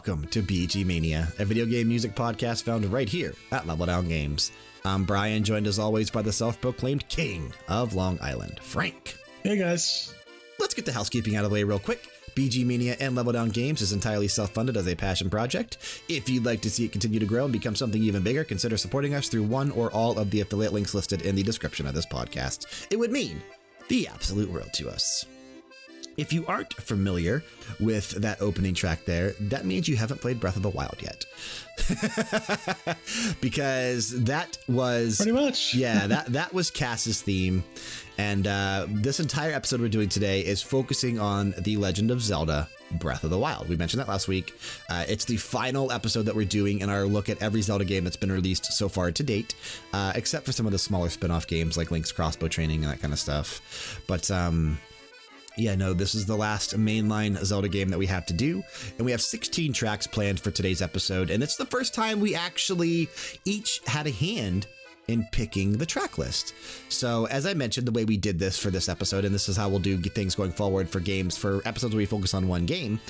Welcome to BG Mania, a video game music podcast found right here at Level Down Games. I'm Brian, joined as always by the self proclaimed king of Long Island, Frank. Hey guys. Let's get the housekeeping out of the way real quick. BG Mania and Level Down Games is entirely self funded as a passion project. If you'd like to see it continue to grow and become something even bigger, consider supporting us through one or all of the affiliate links listed in the description of this podcast. It would mean the absolute world to us. If you aren't familiar with that opening track there, that means you haven't played Breath of the Wild yet. because that was pretty much. yeah, that, that was Kass's theme. And uh, this entire episode we're doing today is focusing on The Legend of Zelda Breath of the Wild. We mentioned that last week. Uh, it's the final episode that we're doing in our look at every Zelda game that's been released so far to date, uh, except for some of the smaller spin off games like Link's Crossbow Training and that kind of stuff. But, um, yeah, no, this is the last mainline Zelda game that we have to do. And we have 16 tracks planned for today's episode. And it's the first time we actually each had a hand in picking the track list. So, as I mentioned, the way we did this for this episode, and this is how we'll do things going forward for games, for episodes where we focus on one game,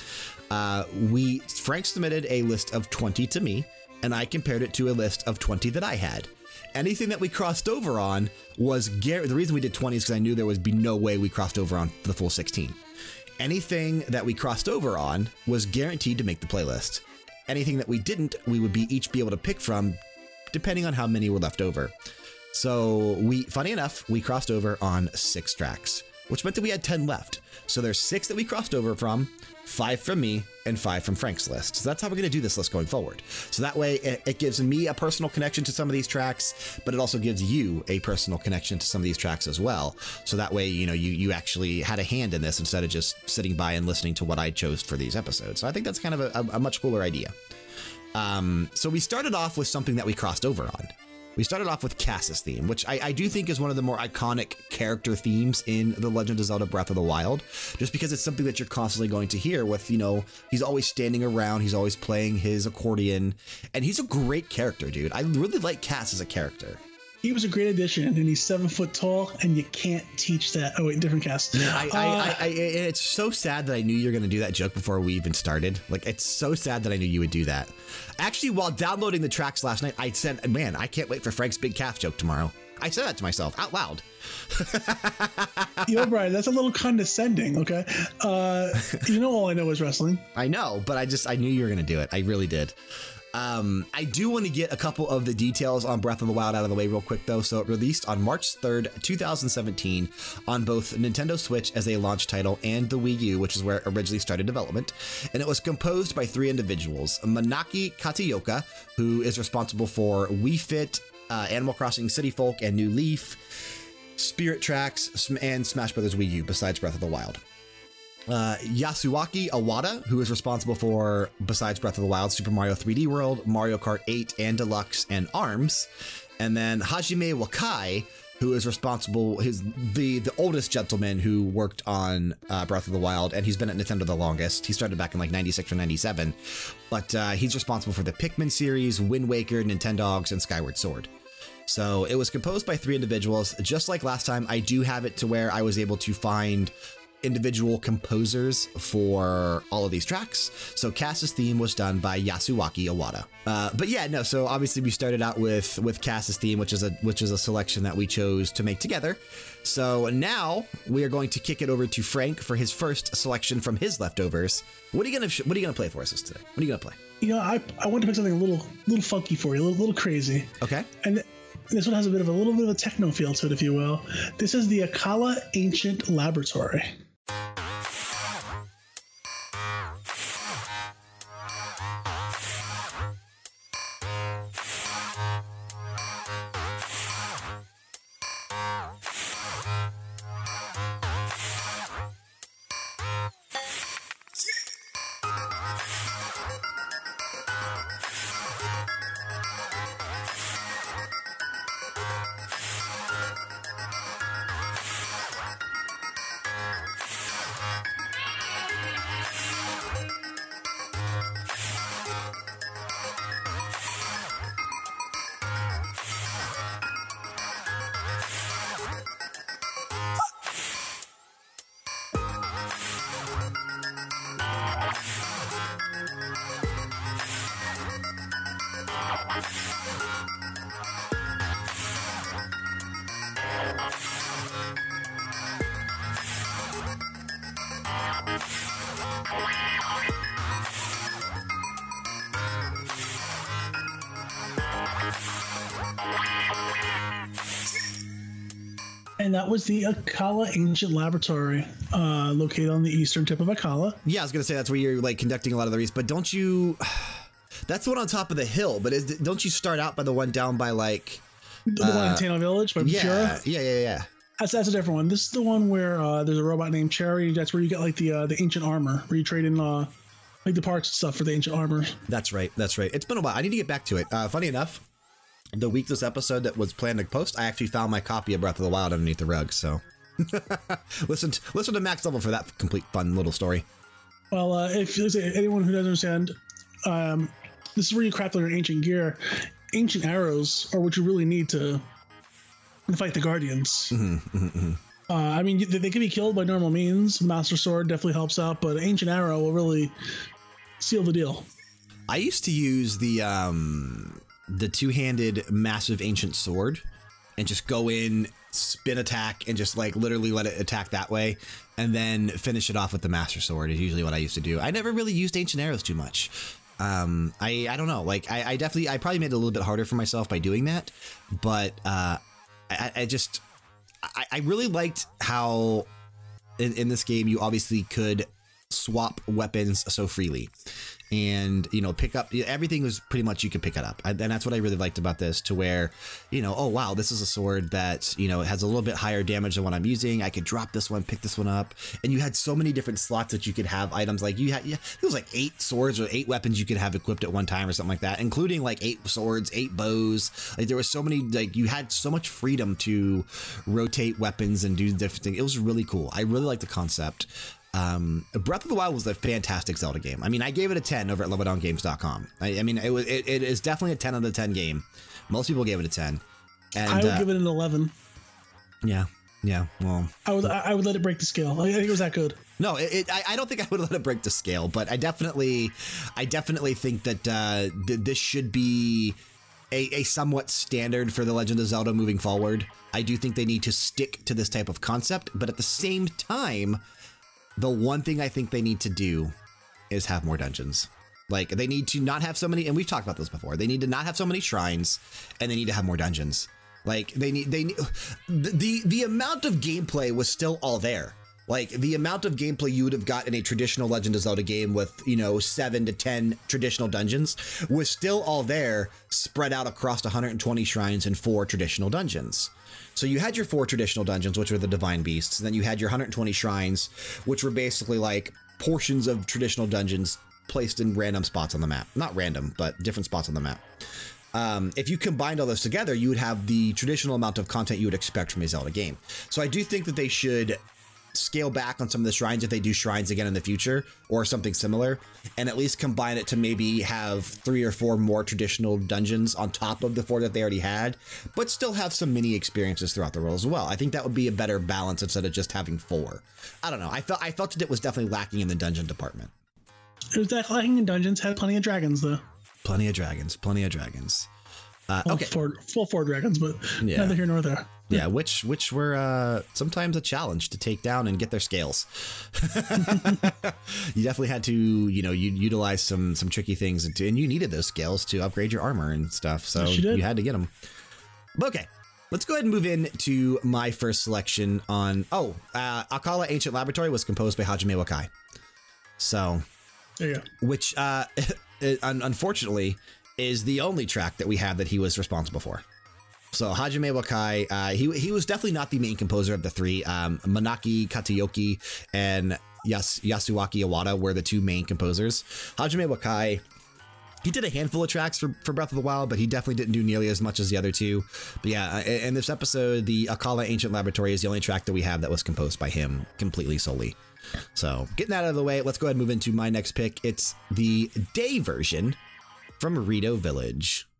uh, we Frank submitted a list of 20 to me, and I compared it to a list of 20 that I had anything that we crossed over on was the reason we did 20 is because I knew there would be no way we crossed over on the full 16. Anything that we crossed over on was guaranteed to make the playlist. Anything that we didn't, we would be each be able to pick from depending on how many were left over. So we, funny enough, we crossed over on six tracks, which meant that we had 10 left. So there's six that we crossed over from, five from me, and five from Frank's list. So that's how we're going to do this list going forward. So that way it, it, gives me a personal connection to some of these tracks, but it also gives you a personal connection to some of these tracks as well. So that way, you know, you, you actually had a hand in this instead of just sitting by and listening to what I chose for these episodes. So I think that's kind of a, a, much cooler idea. Um, so we started off with something that we crossed over on. We started off with Kass's theme, which I, I, do think is one of the more iconic character themes in The Legend of Zelda Breath of the Wild, just because it's something that you're constantly going to hear with, you know, he's always standing around, he's always playing his accordion, and he's a great character, dude. I really like Kass as a character he was a great addition, and he's seven foot tall, and you can't teach that. Oh wait, different cast. No, I, uh, I, I, it's so sad that I knew you were going to do that joke before we even started. Like, it's so sad that I knew you would do that. Actually, while downloading the tracks last night, I said, "Man, I can't wait for Frank's big calf joke tomorrow." I said that to myself out loud. Yo, Brian, that's a little condescending. Okay, uh, you know, all I know is wrestling. I know, but I just I knew you were going to do it. I really did. Um, I do want to get a couple of the details on Breath of the Wild out of the way real quick, though. So it released on March 3rd, 2017, on both Nintendo Switch as a launch title and the Wii U, which is where it originally started development. And it was composed by three individuals Manaka Kataoka, who is responsible for Wii Fit, uh, Animal Crossing City Folk, and New Leaf, Spirit Tracks, and Smash Bros. Wii U, besides Breath of the Wild uh, Yasuaki Iwata, who is responsible for, besides Breath of the Wild, Super Mario 3D World, Mario Kart 8 and Deluxe, and ARMS. And then Hajime Wakai, who is responsible, his the the oldest gentleman who worked on uh, Breath of the Wild, and he's been at Nintendo the longest. He started back in like 96 or 97, but uh, he's responsible for the Pikmin series, Wind Waker, Nintendogs, and Skyward Sword. So it was composed by three individuals. Just like last time, I do have it to where I was able to find individual composers for all of these tracks. So Kass's theme was done by Yasuaki Iwata. Uh, but yeah, no. So obviously we started out with with Kass's theme, which is a which is a selection that we chose to make together. So now we are going to kick it over to Frank for his first selection from his leftovers. What are you gonna What are you gonna play for us today? What are you gonna play? You know, I I want to pick something a little little funky for you, a little, little crazy. Okay. And this one has a bit of a little bit of a techno feel to it, if you will. This is the Akkala Ancient Laboratory. Was the Akkala Ancient Laboratory, uh, located on the eastern tip of Akkala. Yeah, I was gonna say that's where you're like conducting a lot of the research, but don't you? That's the one on top of the hill, but is, don't you start out by the one down by like? The one in Tano Village by Uh, Yeah, Bajura. yeah, yeah, yeah. That's, that's a different one. This is the one where uh, there's a robot named Cherry. That's where you get like the uh, the ancient armor, where you trade in uh, like the parts and stuff for the ancient armor. That's right. That's right. It's been a while. I need to get back to it. Uh, funny enough, the week this episode that was planned to post, I actually found my copy of Breath of the Wild underneath the rug. So listen, to, listen to Max Level for that complete fun little story. Well, uh, if anyone who doesn't understand, um, this is where you craft your ancient gear. Ancient arrows are what you really need to fight the guardians. Uh, I mean, they, they can be killed by normal means. Master Sword definitely helps out, but Ancient Arrow will really seal the deal. I used to use the um, the two handed massive ancient sword and just go in, spin attack, and just like literally let it attack that way, and then finish it off with the master sword. Is usually what I used to do. I never really used ancient arrows too much. Um, I I don't know. Like I, I definitely I probably made it a little bit harder for myself by doing that, but uh, I, I just I, I really liked how in, in this game you obviously could swap weapons so freely. And you know pick up everything was pretty much you could pick it up. And that's what i really liked about this to where you know oh wow this is a sword that you know has a little bit higher damage than what i'm using. I could drop this one pick this one up. And you had so many different slots that you could have items. Like you had yeah it was like eight swords or eight weapons you could have equipped at one time or something like that including like eight swords eight bows. Like there was so many like you had so much freedom to rotate weapons and do different things it was really cool. I really like the concept um, Breath of the Wild was a fantastic Zelda game. I mean, I gave it a 10 over at leveldowngames.com. I, I mean, it, was, it, it is definitely a 10 out of 10 game. Most people gave it a 10. And I would uh, give it an 11. yeah, yeah, well, I would I would let it break the scale. I think it was that good. no, it, it, I, I don't think I would let it break the scale, but I definitely, I definitely think that uh, th this should be a, a somewhat standard for the Legend of Zelda moving forward. I do think they need to stick to this type of concept, but at the same time, the one thing I think they need to do is have more dungeons. Like they need to not have so many, and we've talked about this before. They need to not have so many shrines, and they need to have more dungeons. Like they need they need the the, amount of gameplay was still all there. Like the amount of gameplay you would have got in a traditional Legend of Zelda game with, you know, seven to 10 traditional dungeons was still all there, spread out across 120 shrines and four traditional dungeons. So you had your four traditional dungeons, which were the Divine Beasts, and then you had your 120 shrines, which were basically like portions of traditional dungeons placed in random spots on the map. Not random, but different spots on the map. Um, if you combined all those together, you would have the traditional amount of content you would expect from a Zelda game. So I do think that they should scale back on some of the shrines if they do shrines again in the future or something similar, and at least combine it to maybe have three or four more traditional dungeons on top of the four that they already had, but still have some mini experiences throughout the world as well. I think that would be a better balance instead of just having four. I don't know. I felt I felt that it was definitely lacking in the dungeon department. It was that lacking in dungeons. Had plenty of dragons though. Plenty of dragons. Plenty of dragons. Uh, okay. four, full four dragons, but Yeah. neither here nor there. Yeah, which which were uh, sometimes a challenge to take down and get their scales. you definitely had to, you know, you utilize some some tricky things, and, and you needed those scales to upgrade your armor and stuff. So Yes, you had to get them. But okay, let's go ahead and move in to my first selection on. Oh, uh, Akkala Ancient Laboratory was composed by Hajime Wakai. So go. which uh, unfortunately is the only track that we have that he was responsible for. So Hajime Wakai, uh, he he was definitely not the main composer of the three. Um, Manaka Kataoka and Yas- Yasuaki Iwata were the two main composers. Hajime Wakai. He did a handful of tracks for, for Breath of the Wild, but he definitely didn't do nearly as much as the other two. But yeah, uh, in this episode, the Akkala Ancient Laboratory is the only track that we have that was composed by him completely solely. So, getting that out of the way, let's go ahead and move into my next pick. It's the day version from Rito Village.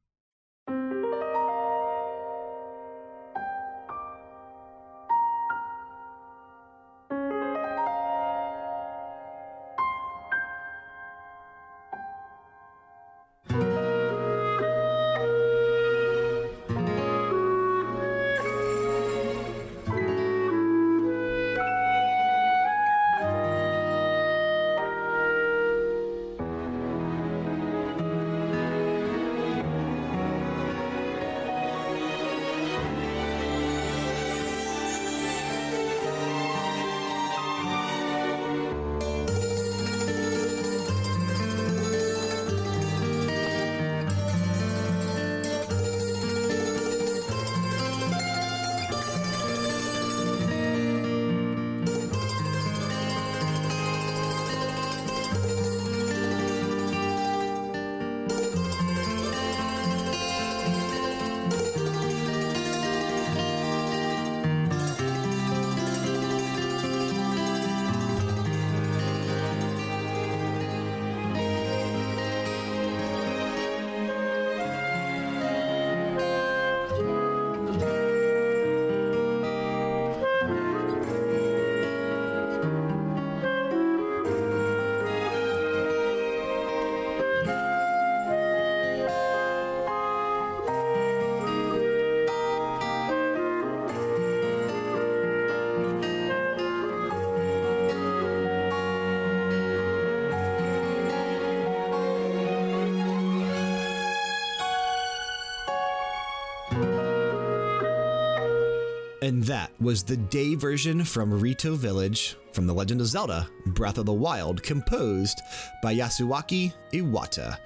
And that was the day version from Rito Village from The Legend of Zelda Breath of the Wild, composed by Yasuaki Iwata.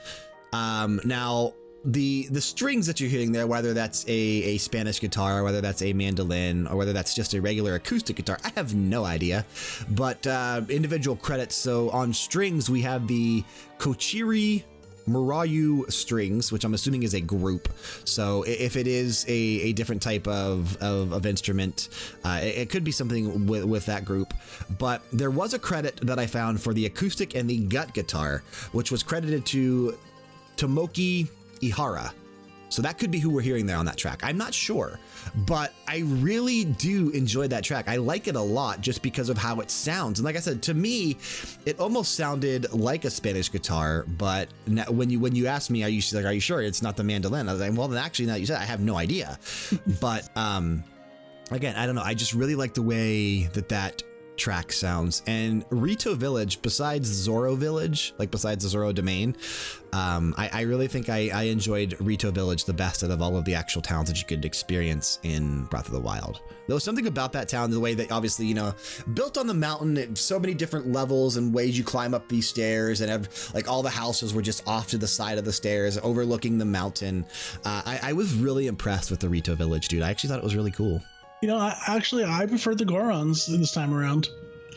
Um, now, the the strings that you're hearing there, whether that's a, a Spanish guitar, whether that's a mandolin, or whether that's just a regular acoustic guitar, I have no idea. But uh, individual credits. So on strings, we have the Kochiri Murayu strings, which I'm assuming is a group. So if it is a, a different type of, of, of instrument, uh, it, it, could be something with, with that group. But there was a credit that I found for the acoustic and the gut guitar, which was credited to Tomoki Ihara. So that could be who we're hearing there on that track. I'm not sure, but I really do enjoy that track. I like it a lot just because of how it sounds. And like I said, to me, it almost sounded like a Spanish guitar. But when you when you asked me, are you like, are you sure it's not the mandolin? I was like, well, then actually, now you said, I have no idea. but um, again, I don't know. I just really like the way that that track sounds. And Rito Village, besides Zora Village, like besides the Zora Domain, um, I, I, really think I, I, enjoyed Rito Village the best out of all of the actual towns that you could experience in Breath of the Wild. There was something about that town, the way that obviously, you know, built on the mountain, so many different levels and ways you climb up these stairs, and have, like all the houses were just off to the side of the stairs, overlooking the mountain. Uh, I, I was really impressed with the Rito Village, dude. I actually thought it was really cool. You know, I, actually, I prefer the Gorons this time around.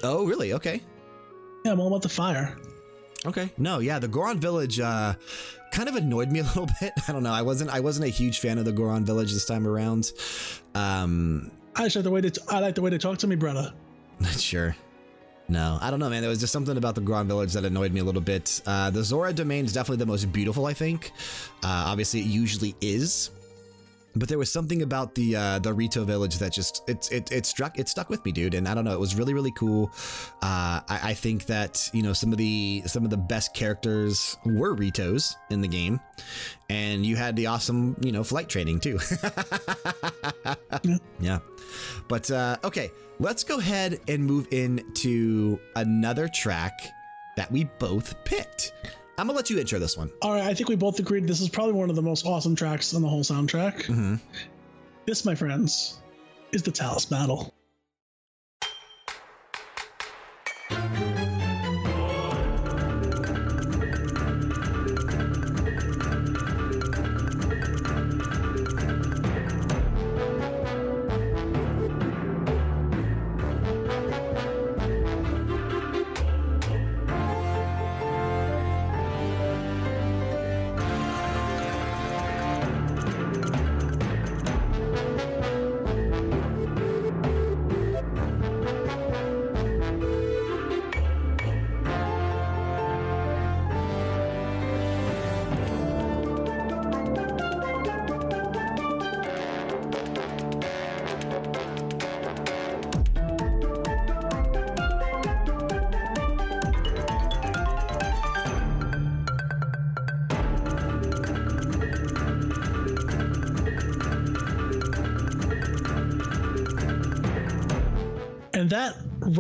Oh, really? Okay. Yeah, I'm all about the fire. Okay. No, yeah, the Goron Village uh, kind of annoyed me a little bit. I don't know. I wasn't. I wasn't a huge fan of the Goron Village this time around. Um, I just like the way they. I like the way they talk to me, brother. Not Sure. No, I don't know, man. There was just something about the Goron Village that annoyed me a little bit. Uh, the Zora Domain is definitely the most beautiful, I think. Uh, obviously, it usually is but there was something about the uh, the Rito village that just it, it it struck it stuck with me, dude. And I don't know, it was really really cool. Uh, I, I think that you know some of the some of the best characters were Ritos in the game, and you had the awesome you know flight training too. yeah. yeah, but uh, okay, let's go ahead and move into another track that we both picked. I'm gonna let you intro this one. All right, I think we both agreed this is probably one of the most awesome tracks on the whole soundtrack. Mm -hmm. This, my friends, is the Talus Battle.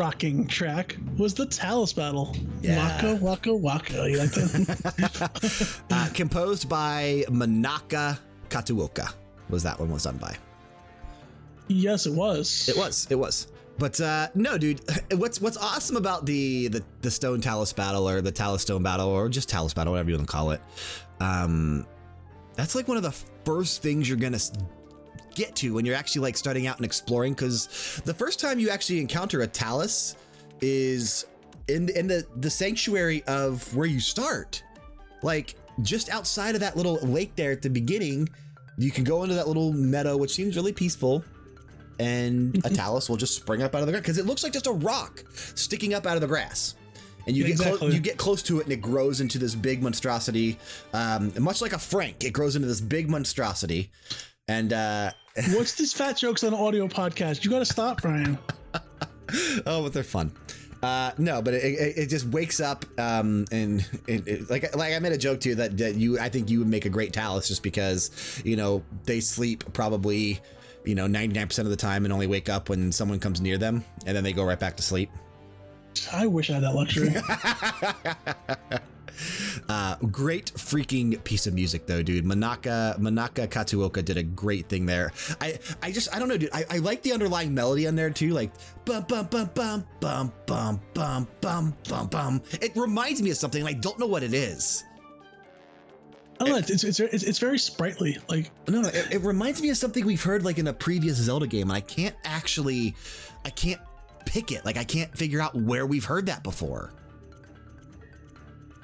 Rocking track was the Talus Battle. Yeah. Waka Waka Waka. You like that? uh, composed by Manaka Kataoka. Was that one was done by? Yes, it was. It was. It was. But uh, no, dude. What's what's awesome about the, the the Stone Talus battle or the Talus Stone battle or just Talus battle, whatever you want to call it, um, that's like one of the first things you're gonna get to when you're actually like starting out and exploring. Because the first time you actually encounter a talus is in in the the sanctuary of where you start, like just outside of that little lake there at the beginning. You can go into that little meadow, which seems really peaceful, and a talus will just spring up out of the ground because it looks like just a rock sticking up out of the grass and you get exactly. you get close to it and it grows into this big monstrosity um, much like a frank it grows into this big monstrosity and uh, what's these fat jokes on audio podcast? You got to stop, Brian. oh, but they're fun. Uh, no, but it, it, it, just wakes up, um, and it, it, like like I made a joke too that, that you I think you would make a great talus just because you know they sleep probably you know 99% of the time and only wake up when someone comes near them and then they go right back to sleep. I wish I had that luxury. Uh, great freaking piece of music though, dude. Manaka Manaka Kataoka did a great thing there. I I just I don't know, dude. I, I like the underlying melody on there too, like bum bum bum bum bum bum bum bum bum bum. It reminds me of something, and I don't know what it is. I don't know. It's, it's, it's, it's very sprightly. Like No, no, it, it reminds me of something we've heard like in a previous Zelda game, and I can't actually, I can't pick it. Like I can't figure out where we've heard that before.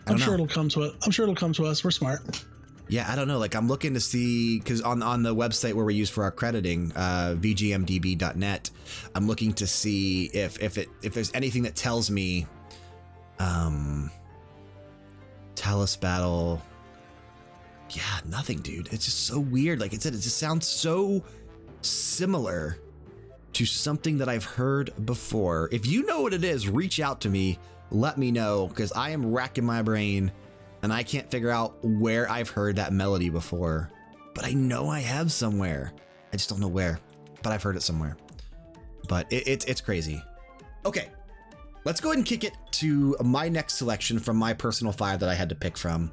I'm don't sure know. it'll come to us. I'm sure it'll come to us. We're smart. Yeah, I don't know. Like I'm looking to see because on on the website where we use for our crediting, uh, vgmdb.net, I'm looking to see if if it if there's anything that tells me, um, Talus battle. Yeah, nothing, dude. It's just so weird. Like I said, it just sounds so similar to something that I've heard before. If you know what it is, reach out to me. Let me know because I am racking my brain and I can't figure out where I've heard that melody before. But I know I have somewhere. I just don't know where. But I've heard it somewhere. But it, it's it's crazy. Okay, let's go ahead and kick it to my next selection from my personal five that I had to pick from.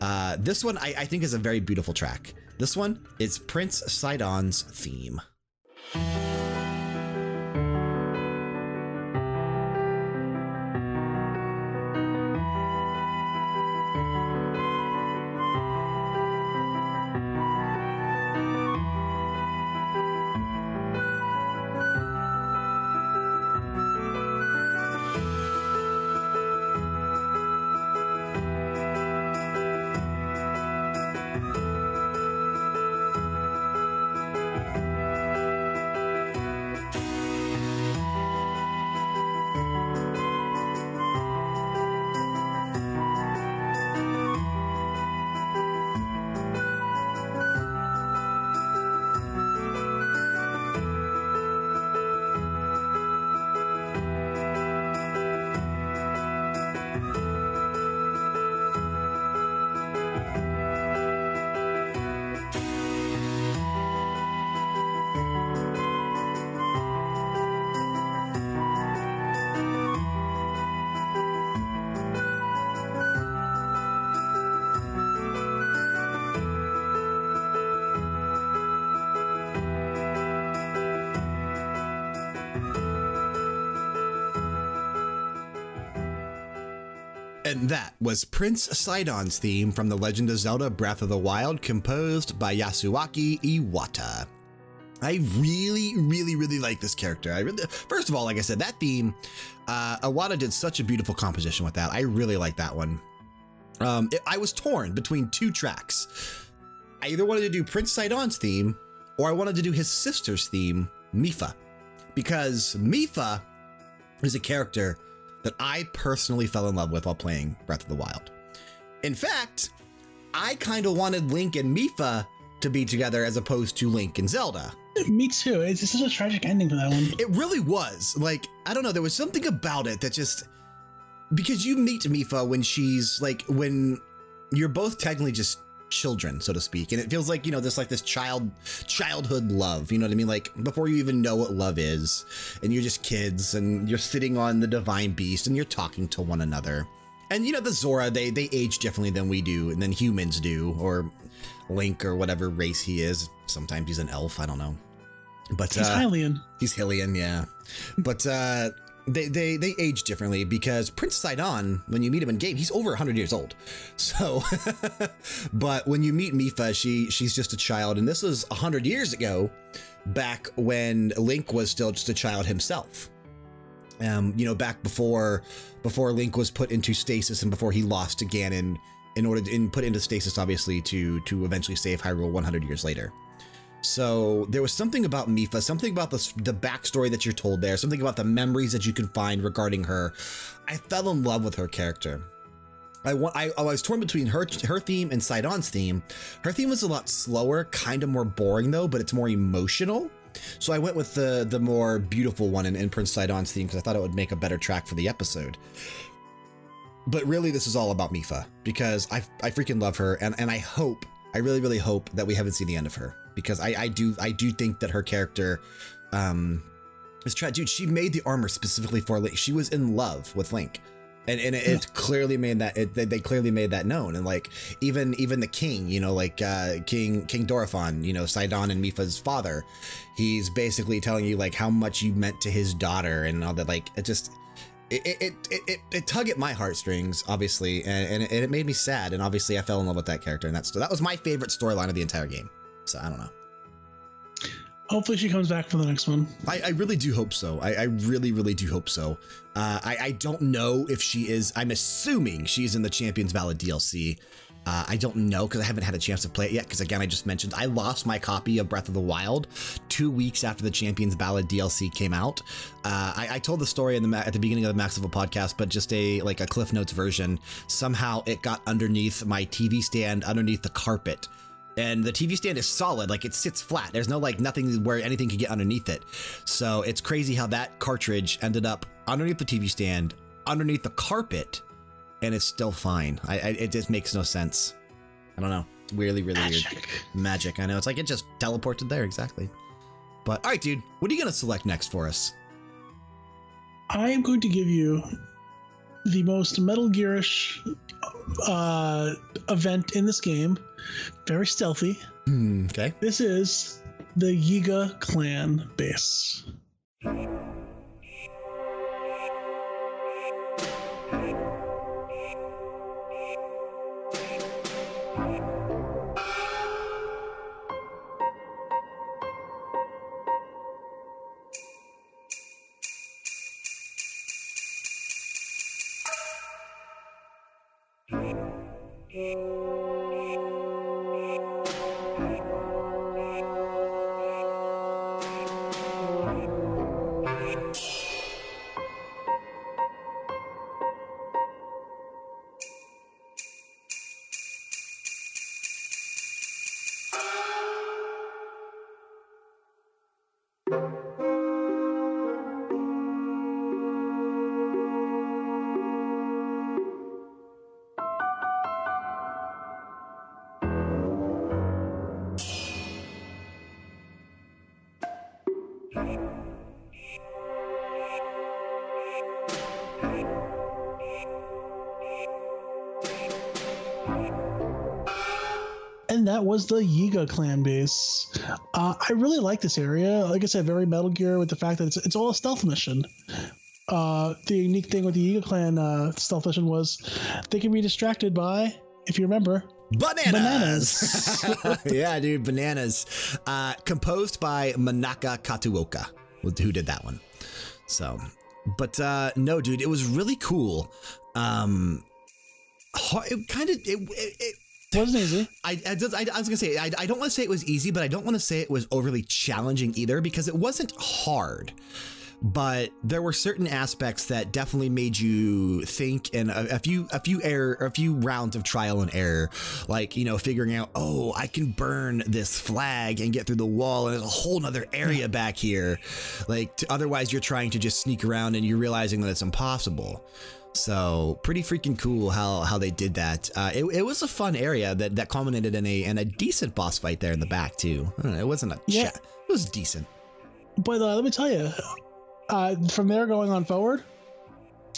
Uh, this one I, I think is a very beautiful track. This one is Prince Sidon's theme. And that was Prince Sidon's theme from The Legend of Zelda Breath of the Wild, composed by Yasuaki Iwata. I really, really, really like this character. I really, first of all, like I said, that theme, uh, Iwata did such a beautiful composition with that. I really like that one. Um, it- I was torn between two tracks. I either wanted to do Prince Sidon's theme or I wanted to do his sister's theme, Mipha, because Mipha is a character that I personally fell in love with while playing Breath of the Wild. In fact, I kind of wanted Link and Mipha to be together as opposed to Link and Zelda. Me too. It's, it's such a tragic ending for that one. It really was. Like, I don't know, there was something about it that just. Because you meet Mipha when she's like, when you're both technically just children, so to speak. And it feels like, you know, this like this child, childhood love. You know what I mean? Like, before you even know what love is, and you're just kids, and you're sitting on the divine beast, and you're talking to one another. And, you know, the Zora, they, they age differently than we do, and than humans do, or Link, or whatever race he is. Sometimes he's an elf, I don't know. But He's uh, Hylian. He's Hylian, yeah. But uh, they, they they age differently because Prince Sidon, when you meet him in game, he's over 100 years old. So, but when you meet Mipha, she she's just a child, and this was 100 years ago, back when Link was still just a child himself. Um, you know, back before before Link was put into stasis and before he lost to Ganon in order to and put into stasis, obviously to to eventually save Hyrule 100 years later. So there was something about Mipha, something about the, the backstory that you're told there, something about the memories that you can find regarding her. I fell in love with her character. I, I, I was torn between her her theme and Sidon's theme. Her theme was a lot slower, kind of more boring though, but it's more emotional. So I went with the the more beautiful one in, in Prince Sidon's theme because I thought it would make a better track for the episode. But really, this is all about Mipha because I, I freaking love her, and, and I hope, I really, really hope that we haven't seen the end of her because I, I do I do think that her character um, is tragic. Dude, she made the armor specifically for Link. She was in love with Link, and, and it, it clearly made that it, they, clearly made that known and like even even the king you know like uh, king king Dorephan you know Sidon and Mipha's father he's basically telling you like how much you meant to his daughter and all that like it just it it, it, it, it, tug at my heartstrings obviously and, and, it, made me sad and obviously I fell in love with that character and that's that was my favorite storyline of the entire game so I don't know Hopefully, she comes back for the next one. I, I really do hope so. I, I really, really do hope so. Uh, I, I don't know if she is. I'm assuming she's in the Champions Ballad DLC. Uh, I don't know because I haven't had a chance to play it yet. Because again, I just mentioned I lost my copy of Breath of the Wild two weeks after the Champions Ballad DLC came out. Uh, I, I, told the story in the at the beginning of the Max Level podcast, but just a like a Cliff Notes version. Somehow it got underneath my TV stand, underneath the carpet and the TV stand is solid. Like it sits flat. There's no like nothing where anything could get underneath it. So it's crazy how that cartridge ended up underneath the TV stand, underneath the carpet, and it's still fine. I, I it just makes no sense. I don't know. It's really, really Magic. weird. Magic. I know. It's like it just teleported there exactly. But all right, dude, what are you going to select next for us? I am going to give you the most Metal Gearish uh, event in this game. Very stealthy. Mm, okay. This is the Yiga clan base. That was the Yiga clan base. Uh, I really like this area. Like I said, very Metal Gear with the fact that it's, it's all a stealth mission. Uh, the unique thing with the Yiga clan uh, stealth mission was they can be distracted by, if you remember, Bananas. bananas. yeah, dude, bananas. Uh, composed by Manaka Kataoka, who did that one. So, but uh, no, dude, it was really cool. Um, it kind of it, it, it wasn't easy. I, I, I, I was gonna say I, I don't want to say it was easy, but I don't want to say it was overly challenging either because it wasn't hard. But there were certain aspects that definitely made you think, and a, a few a few error, a few rounds of trial and error, like you know figuring out, oh, I can burn this flag and get through the wall, and there's a whole other area back here. Like to, otherwise, you're trying to just sneak around, and you're realizing that it's impossible. So pretty freaking cool how how they did that. Uh, it, it was a fun area that that culminated in a in a decent boss fight there in the back too. Know, it wasn't a yeah. It was decent. But uh, let me tell you, uh, from there going on forward,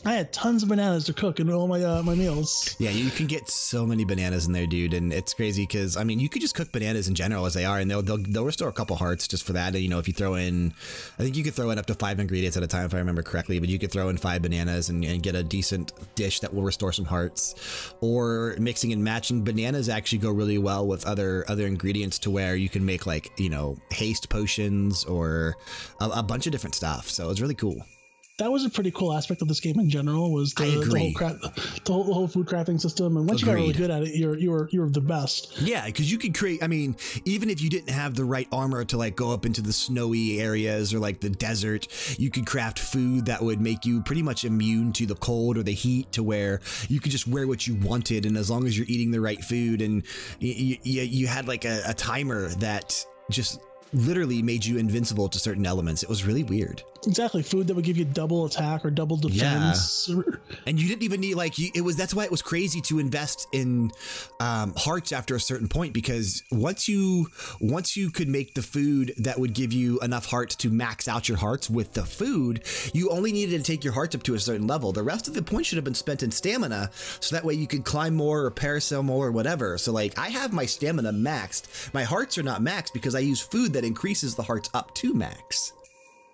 I had tons of bananas to cook in all my uh, my meals. Yeah, you can get so many bananas in there, dude, and it's crazy because I mean, you could just cook bananas in general as they are, and they'll they'll, they'll restore a couple hearts just for that. And, you know, if you throw in, I think you could throw in up to five ingredients at a time if I remember correctly, but you could throw in five bananas and, and get a decent dish that will restore some hearts. Or mixing and matching bananas actually go really well with other other ingredients to where you can make like you know haste potions or a, a bunch of different stuff. So it's really cool that was a pretty cool aspect of this game in general. Was the, the whole, cra- the, whole, the whole food crafting system, and once Agreed. you got really good at it, you're you're you're the best. Yeah, because you could create. I mean, even if you didn't have the right armor to like go up into the snowy areas or like the desert, you could craft food that would make you pretty much immune to the cold or the heat, to where you could just wear what you wanted, and as long as you're eating the right food, and you you, you had like a, a timer that just literally made you invincible to certain elements. It was really weird. Exactly, food that would give you double attack or double defense. Yeah. And you didn't even need like you, it was. That's why it was crazy to invest in um, hearts after a certain point because once you once you could make the food that would give you enough hearts to max out your hearts with the food, you only needed to take your hearts up to a certain level. The rest of the points should have been spent in stamina, so that way you could climb more or parasail more or whatever. So like I have my stamina maxed. My hearts are not maxed because I use food that increases the hearts up to max.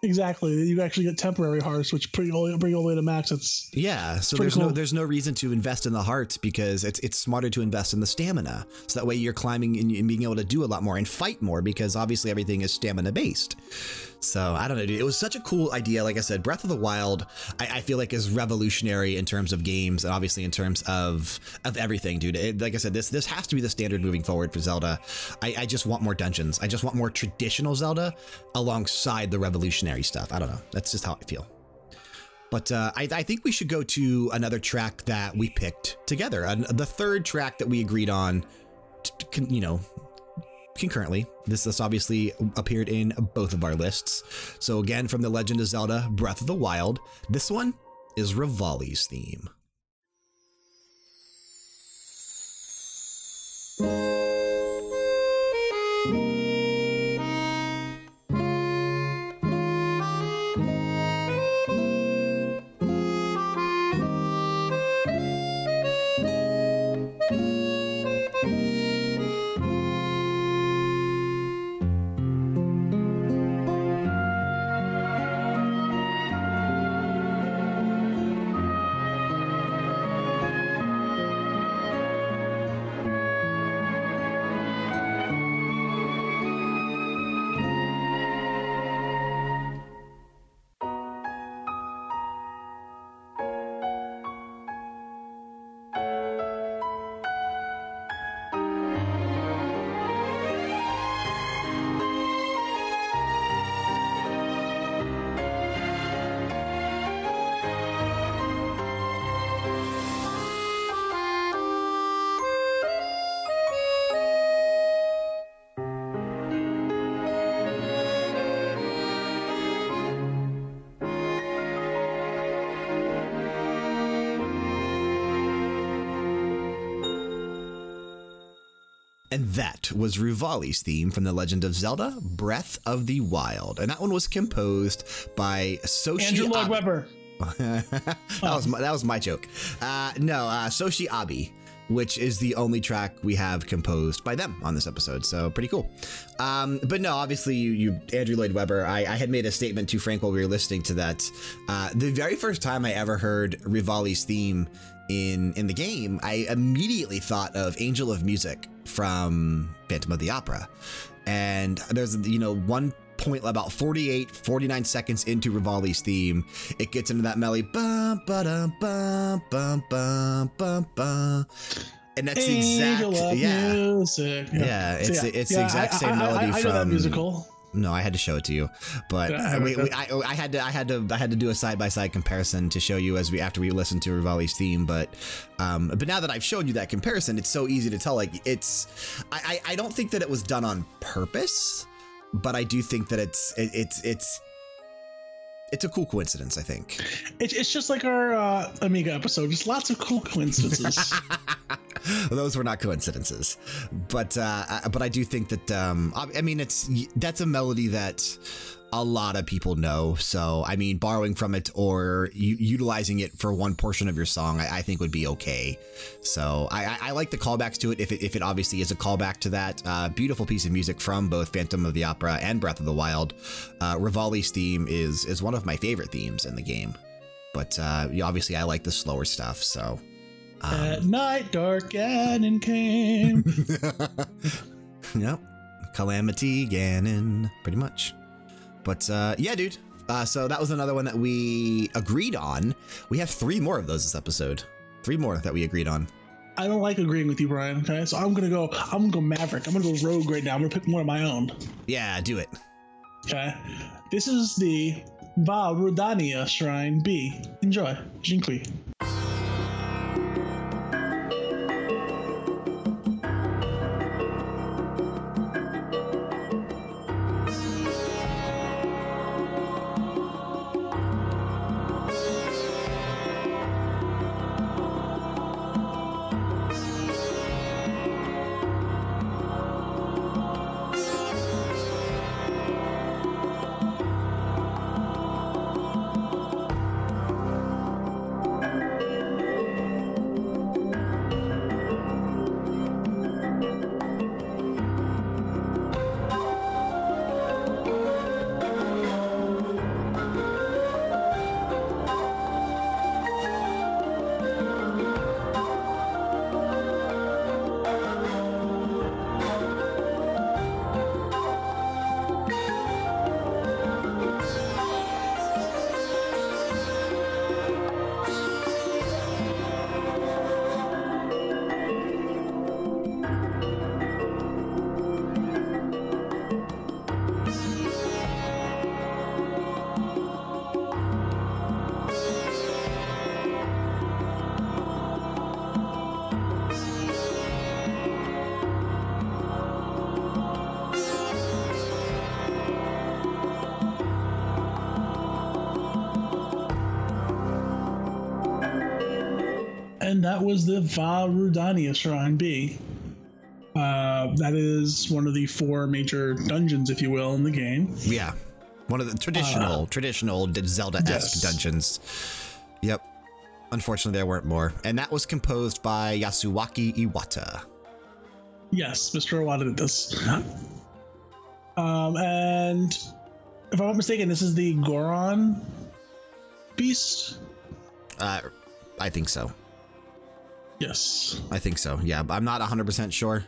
Exactly. You actually get temporary hearts, which bring all, bring all the way to max. It's yeah. So there's cool. no there's no reason to invest in the hearts because it's it's smarter to invest in the stamina. So that way you're climbing and, and being able to do a lot more and fight more because obviously everything is stamina based. So I don't know, dude. It was such a cool idea. Like I said, Breath of the Wild, I, I feel like is revolutionary in terms of games and obviously in terms of of everything, dude. It, like I said, this this has to be the standard moving forward for Zelda. I, I just want more dungeons. I just want more traditional Zelda alongside the revolutionary stuff. I don't know. That's just how I feel. But uh, I, I, think we should go to another track that we picked together. the third track that we agreed on, you know, concurrently. This, this obviously appeared in both of our lists. So, again, from The Legend of Zelda Breath of the Wild, this one is Revali's theme. And that was Revali's theme from The Legend of Zelda Breath of the Wild. And that one was composed by Soshi Andrew Lloyd Webber. that, was my, that was my joke. Uh, no, uh, Soshi Abe which is the only track we have composed by them on this episode. So pretty cool. Um, but no, obviously, you, you Andrew Lloyd Webber, I, I, had made a statement to Frank while we were listening to that. Uh, the very first time I ever heard Revali's theme in in the game, I immediately thought of Angel of Music from Phantom of the Opera. And there's, you know, one point about 48, 49 seconds into Revali's theme, it gets into that melody. Bum, ba, dum, bum, bum, bum, bum, bum. And that's the exact yeah. Music. yeah. Yeah, it's, so, yeah. it's yeah, the exact same I, melody I, I, from that musical. No, I had to show it to you, but we, we, I, I, had to, I had to, I had to do a side by side comparison to show you as we after we listened to Revali's theme. But, um, but now that I've shown you that comparison, it's so easy to tell. Like it's, I, I don't think that it was done on purpose, but I do think that it's, it, it's, it's it's a cool coincidence, I think. It's, it's just like our uh, Amiga episode, just lots of cool coincidences. Those were not coincidences, but uh, but I do think that um, I mean it's that's a melody that a lot of people know. So, I mean, borrowing from it or utilizing it for one portion of your song, I, I think would be okay. So, I, I, like the callbacks to it if, it if it obviously is a callback to that. Uh, beautiful piece of music from both Phantom of the Opera and Breath of the Wild. Uh, Revali's theme is, is one of my favorite themes in the game. But uh, obviously, I like the slower stuff. So, um, At night, dark Ganon came. yep. Calamity Ganon, pretty much. But uh, yeah, dude. Uh, so that was another one that we agreed on. We have three more of those this episode. Three more that we agreed on. I don't like agreeing with you, Brian. Okay, so I'm gonna go. I'm gonna go Maverick. I'm gonna go Rogue right now. I'm gonna pick one of my own. Yeah, do it. Okay, this is the Vah Rudania Shrine B. Enjoy, Jinkui. Was the Vah Rudania Shrine B. Uh, that is one of the four major dungeons, if you will, in the game. Yeah. One of the traditional, traditional Zelda esque Yes. dungeons. Yep. Unfortunately, there weren't more. And that was composed by Yasuaki Iwata. Yes, Mr. Iwata did this. Um, and if I'm not mistaken, this is the Goron beast. Uh, I think so. Yes. I think so. Yeah, I'm not 100% sure.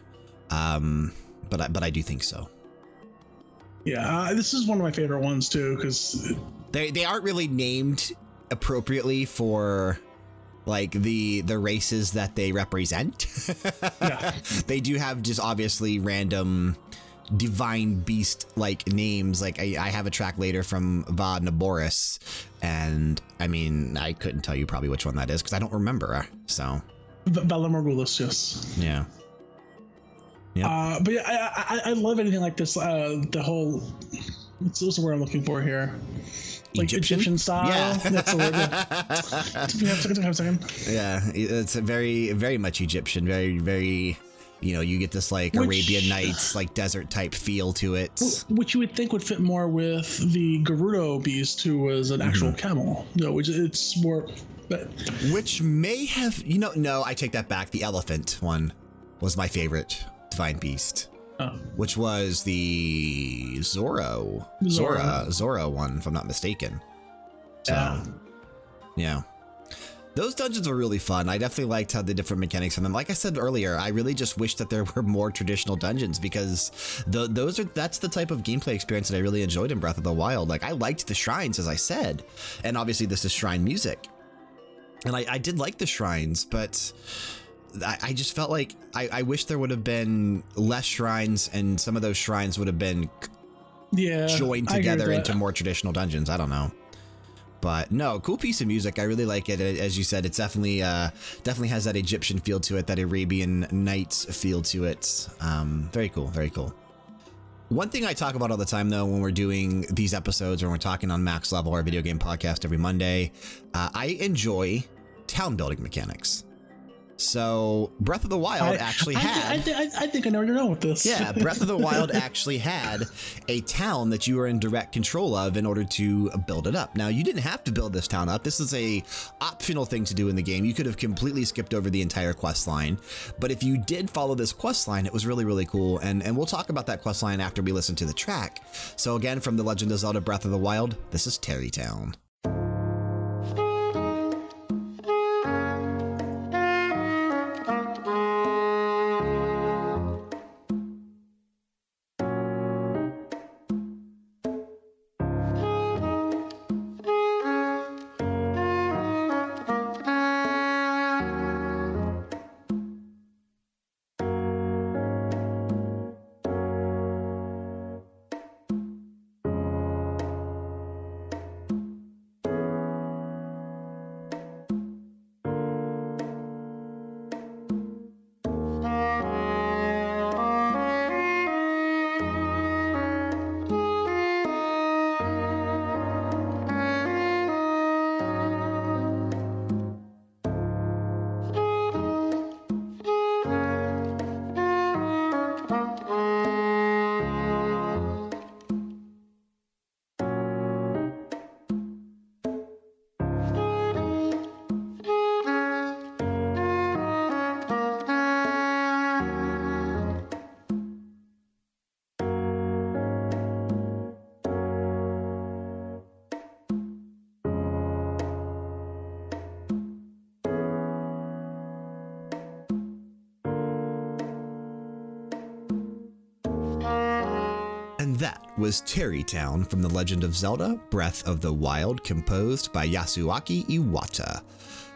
Um, but I, but I do think so. Yeah, uh, this is one of my favorite ones too, because They they aren't really named appropriately for like the the races that they represent. yeah, they do have just obviously random divine beast like names. Like I, I have a track later from Vah Naboris, and I mean I couldn't tell you probably which one that is because I don't remember. So V- Morghulis, yes. yeah, Yep. Uh, but yeah, I, I I love anything like this. Uh, the whole what's, what's the word I'm looking for here? Like Egyptian, style. Yeah. That's the word. Yeah. Second? Second? yeah, it's a very very much Egyptian. Very very. You know, you get this like Which- Arabian Nights, like desert type feel to it. Which you would think would fit more with the Gerudo beast, who was an actual Mm-hmm. camel. No, which it's more. But Which may have, you know, no, I take that back. The elephant one was my favorite divine beast, oh, which was the Zoro. Zora, Zorro one, if I'm not mistaken. So, Yeah. yeah. Those dungeons were really fun. I definitely liked how the different mechanics in them. Like I said earlier, I really just wish that there were more traditional dungeons because th those are that's the type of gameplay experience that I really enjoyed in Breath of the Wild. Like I liked the shrines, as I said, and obviously this is shrine music, and I, I did like the shrines, but I, I just felt like I, I wish there would have been less shrines, and some of those shrines would have been yeah. joined I agree with together into more traditional dungeons. I don't know. But no, cool piece of music. I really like it. As you said, it's definitely uh, definitely has that Egyptian feel to it, that Arabian Nights feel to it. Um, very cool, very cool. One thing I talk about all the time, though, when we're doing these episodes, or when we're talking on Max Level, our video game podcast every Monday, uh, I enjoy town building mechanics. So Breath of the Wild I, actually I, had. I, I, I think I know where you're going with this. Yeah, Breath of the Wild actually had a town that you were in direct control of in order to build it up. Now, you didn't have to build this town up. This is a optional thing to do in the game. You could have completely skipped over the entire quest line, but if you did follow this quest line, it was really really cool. And and we'll talk about that quest line after we listen to the track. So again, from The Legend of Zelda: Breath of the Wild, this is Tarrey was Tarrey Town from The Legend of Zelda Breath of the Wild, composed by Yasuaki Iwata.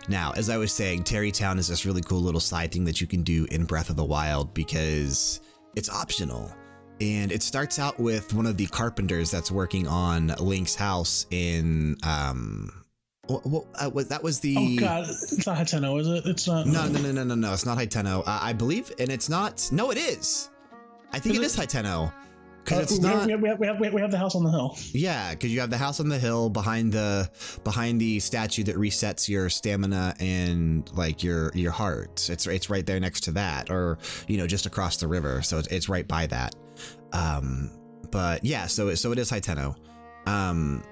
Now, as I was saying, Tarrey Town is this really cool little side thing that you can do in Breath of the Wild because it's optional. And it starts out with one of the carpenters that's working on Link's house in. Um, what, what, uh, that was the. Oh god, it's not Hateno, is it? It's not. No, no, no, no, no, no. It's not Hateno. Uh, I believe, and it's not. No, it is. I think Is it it? is Hateno. Because Uh, it's we, have, not. we, have, we, have, we, have, we have the house on the hill. Yeah, because you have the house on the hill behind the behind the statue that resets your stamina and like your your heart. It's it's right there next to that, or you know just across the river. So it's, it's right by that. Um, but yeah, so it, so it is Hateno. Um,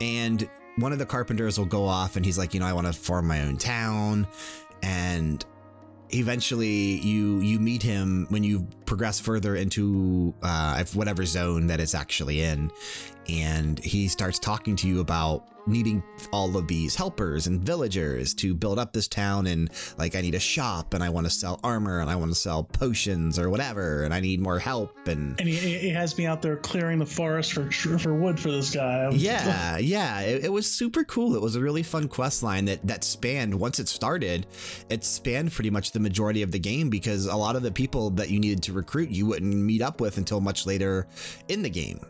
and one of the carpenters will go off and he's like, you know, I want to form my own town, and eventually you you meet him when you progress further into uh, whatever zone that it's actually in and he starts talking to you about needing all of these helpers and villagers to build up this town and like I need a shop and I want to sell armor and I want to sell potions or whatever and I need more help and And he, he has me out there clearing the forest for for wood for this guy. Yeah, yeah, it, it was super cool. It was a really fun quest line that that spanned. Once it started, it spanned pretty much the majority of the game because a lot of the people that you needed to recruit you wouldn't meet up with until much later in the game,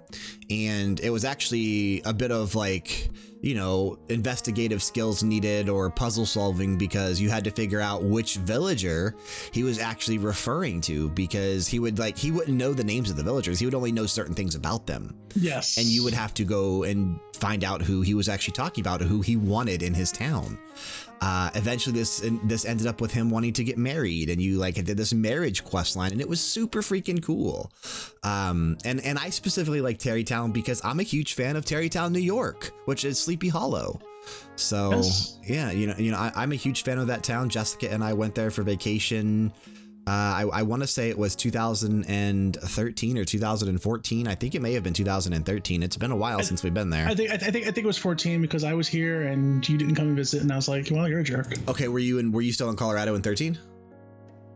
and it was actually a bit of like you know, investigative skills needed or puzzle solving because you had to figure out which villager he was actually referring to because he would like, he wouldn't know the names of the villagers. He would only know certain things about them. Yes. And you would have to go and find out who he was actually talking about, who he wanted in his town. Uh, eventually, this this ended up with him wanting to get married, and you like did this marriage quest line, and it was super freaking cool. Um, and and I specifically like Tarrey Town because I'm a huge fan of Tarrytown, New York, which is Sleepy Hollow. So Yes. yeah, you know, you know, I, I'm a huge fan of that town. Jessica and I went there for vacation. Uh, I, I want to say it was 2013 or 2014. I think it may have been 2013. It's been a while since we've been there. I think I think I think it was 14 because I was here and you didn't come and visit, and I was like, "Well, you're a jerk." Okay, were you in? Were you still in Colorado in 13?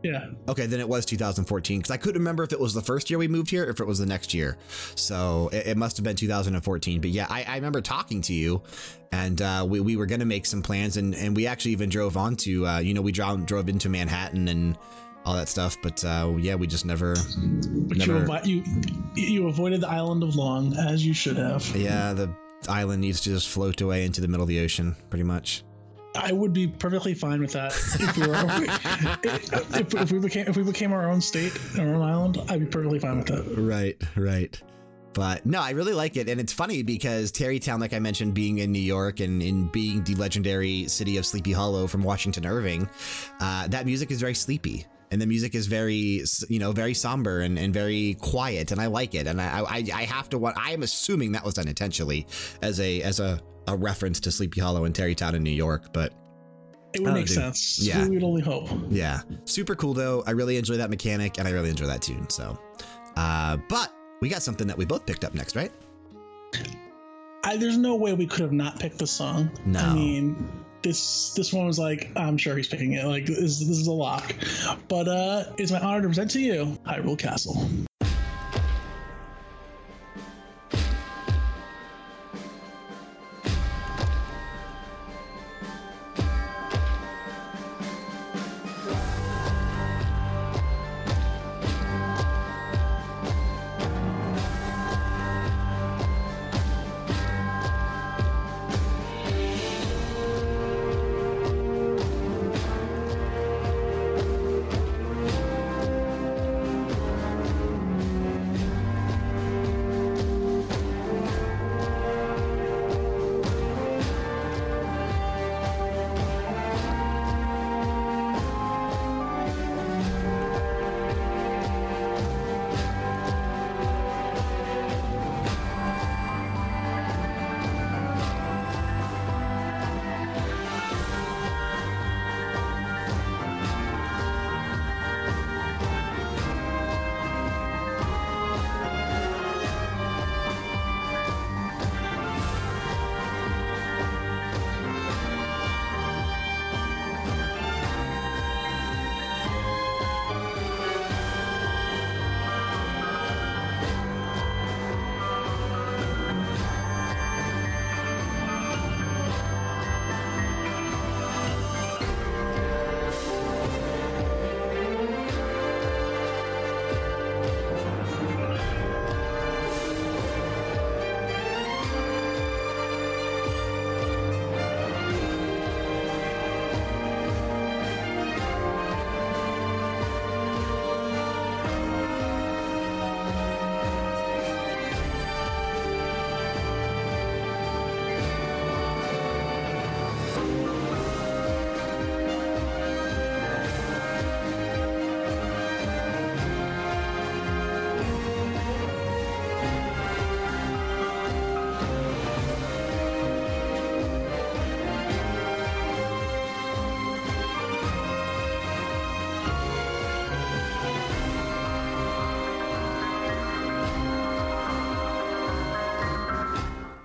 Yeah. Okay, then it was 2014 because I couldn't remember if it was the first year we moved here or if it was the next year. So it, it must have been 2014. But yeah, I, I remember talking to you, and uh, we we were gonna make some plans, and and we actually even drove on to uh, you know we drove drove into Manhattan and all that stuff. But uh, yeah, we just never. But you, Never- you you avoided the island of Long as you should have. Yeah, the island needs to just float away into the middle of the ocean, pretty much. I would be perfectly fine with that if we were if, if we became if we became our own state, our own island. I'd be perfectly fine with that. Right, right. But no, I really like it. And it's funny because Tarrytown, like I mentioned, being in New York and in being the legendary city of Sleepy Hollow from Washington Irving, uh, that music is very sleepy. And the music is very, you know, very somber and, and very quiet, and I like it. And I, I, I have to. want I am assuming that was done intentionally as a as a, a reference to Sleepy Hollow and Tarrytown in New York. But It would Oh, make dude. sense. Yeah. We would only hope. yeah, super cool though. I really enjoy that mechanic, and I really enjoy that tune. So, uh, but we got something that we both picked up next, right? I, there's no way we could have not picked the song. No. I mean, this this one was like, I'm sure he's picking it. Like this, this is a lock. But uh, it's my honor to present to you Hyrule Castle.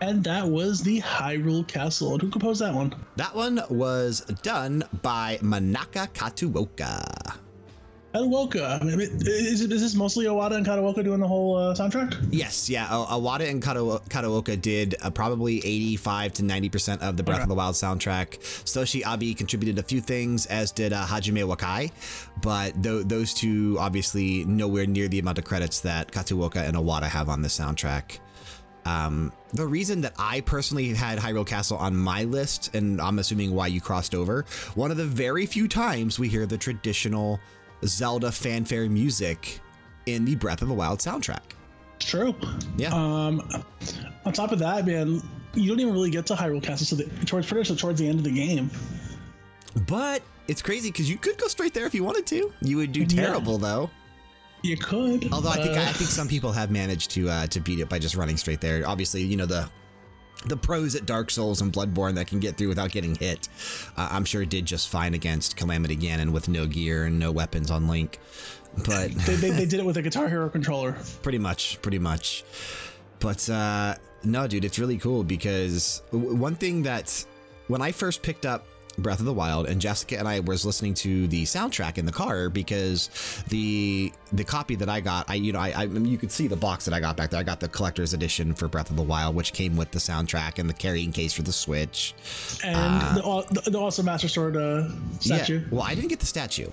And that was the Hyrule Castle. And who composed that one? That one was done by Manaka Kataoka. Kataoka. Is, is this mostly Iwata and Kataoka doing the whole uh, soundtrack? Yes, yeah. Iwata and Kataoka did uh, probably 85 to 90% of the Breath okay. of the Wild soundtrack. Soshi Abe contributed a few things, as did uh, Hajime Wakai, but th those two obviously nowhere near the amount of credits that Kataoka and Iwata have on the soundtrack. Um, the reason that I personally had Hyrule Castle on my list, and I'm assuming why you crossed over, one of the very few times we hear the traditional Zelda fanfare music in the Breath of the Wild soundtrack. True. Yeah. Um, on top of that, man, you don't even really get to Hyrule Castle so the, towards pretty much towards the end of the game. But it's crazy because you could go straight there if you wanted to. You would do terrible yeah. though. You could. Although I think uh, I think some people have managed to uh, to beat it by just running straight there. Obviously, you know the the pros at Dark Souls and Bloodborne that can get through without getting hit, uh, I'm sure did just fine against Calamity Ganon with no gear and no weapons on Link. But they, they, they, did it with a Guitar Hero controller. Pretty much, pretty much. But uh, no, dude, it's really cool because one thing that when I first picked up Breath of the Wild, and Jessica and I was listening to the soundtrack in the car because the the copy that I got, I you know, I, I you could see the box that I got back there. I got the collector's edition for Breath of the Wild, which came with the soundtrack and the carrying case for the Switch, and uh, the, the awesome Master Sword uh, statue. Yeah, well, I didn't get the statue.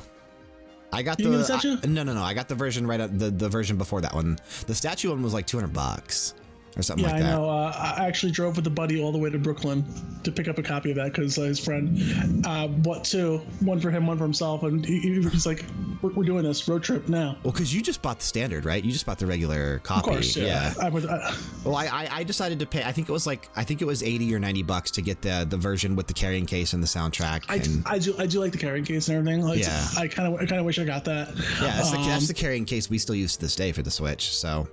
I got the, the I, no, no, no. I got the version right up the the version before that one. The statue one was like 200 bucks or something yeah, like that. I know. Uh, I actually drove with a buddy all the way to Brooklyn to pick up a copy of that because uh, his friend uh, bought two, one for him, one for himself, and he, he was like, we're, we're, doing this road trip now." Well, because you just bought the standard, right? You just bought the regular copy. Of course, yeah. yeah. I would, I, well, I, I decided to pay. I think it was like I think it was eighty or ninety bucks to get the the version with the carrying case and the soundtrack. I, and, I do I do like the carrying case and everything. Like, yeah. I kind of I kind of wish I got that. Yeah, that's, um, the, that's the carrying case we still use to this day for the Switch. So.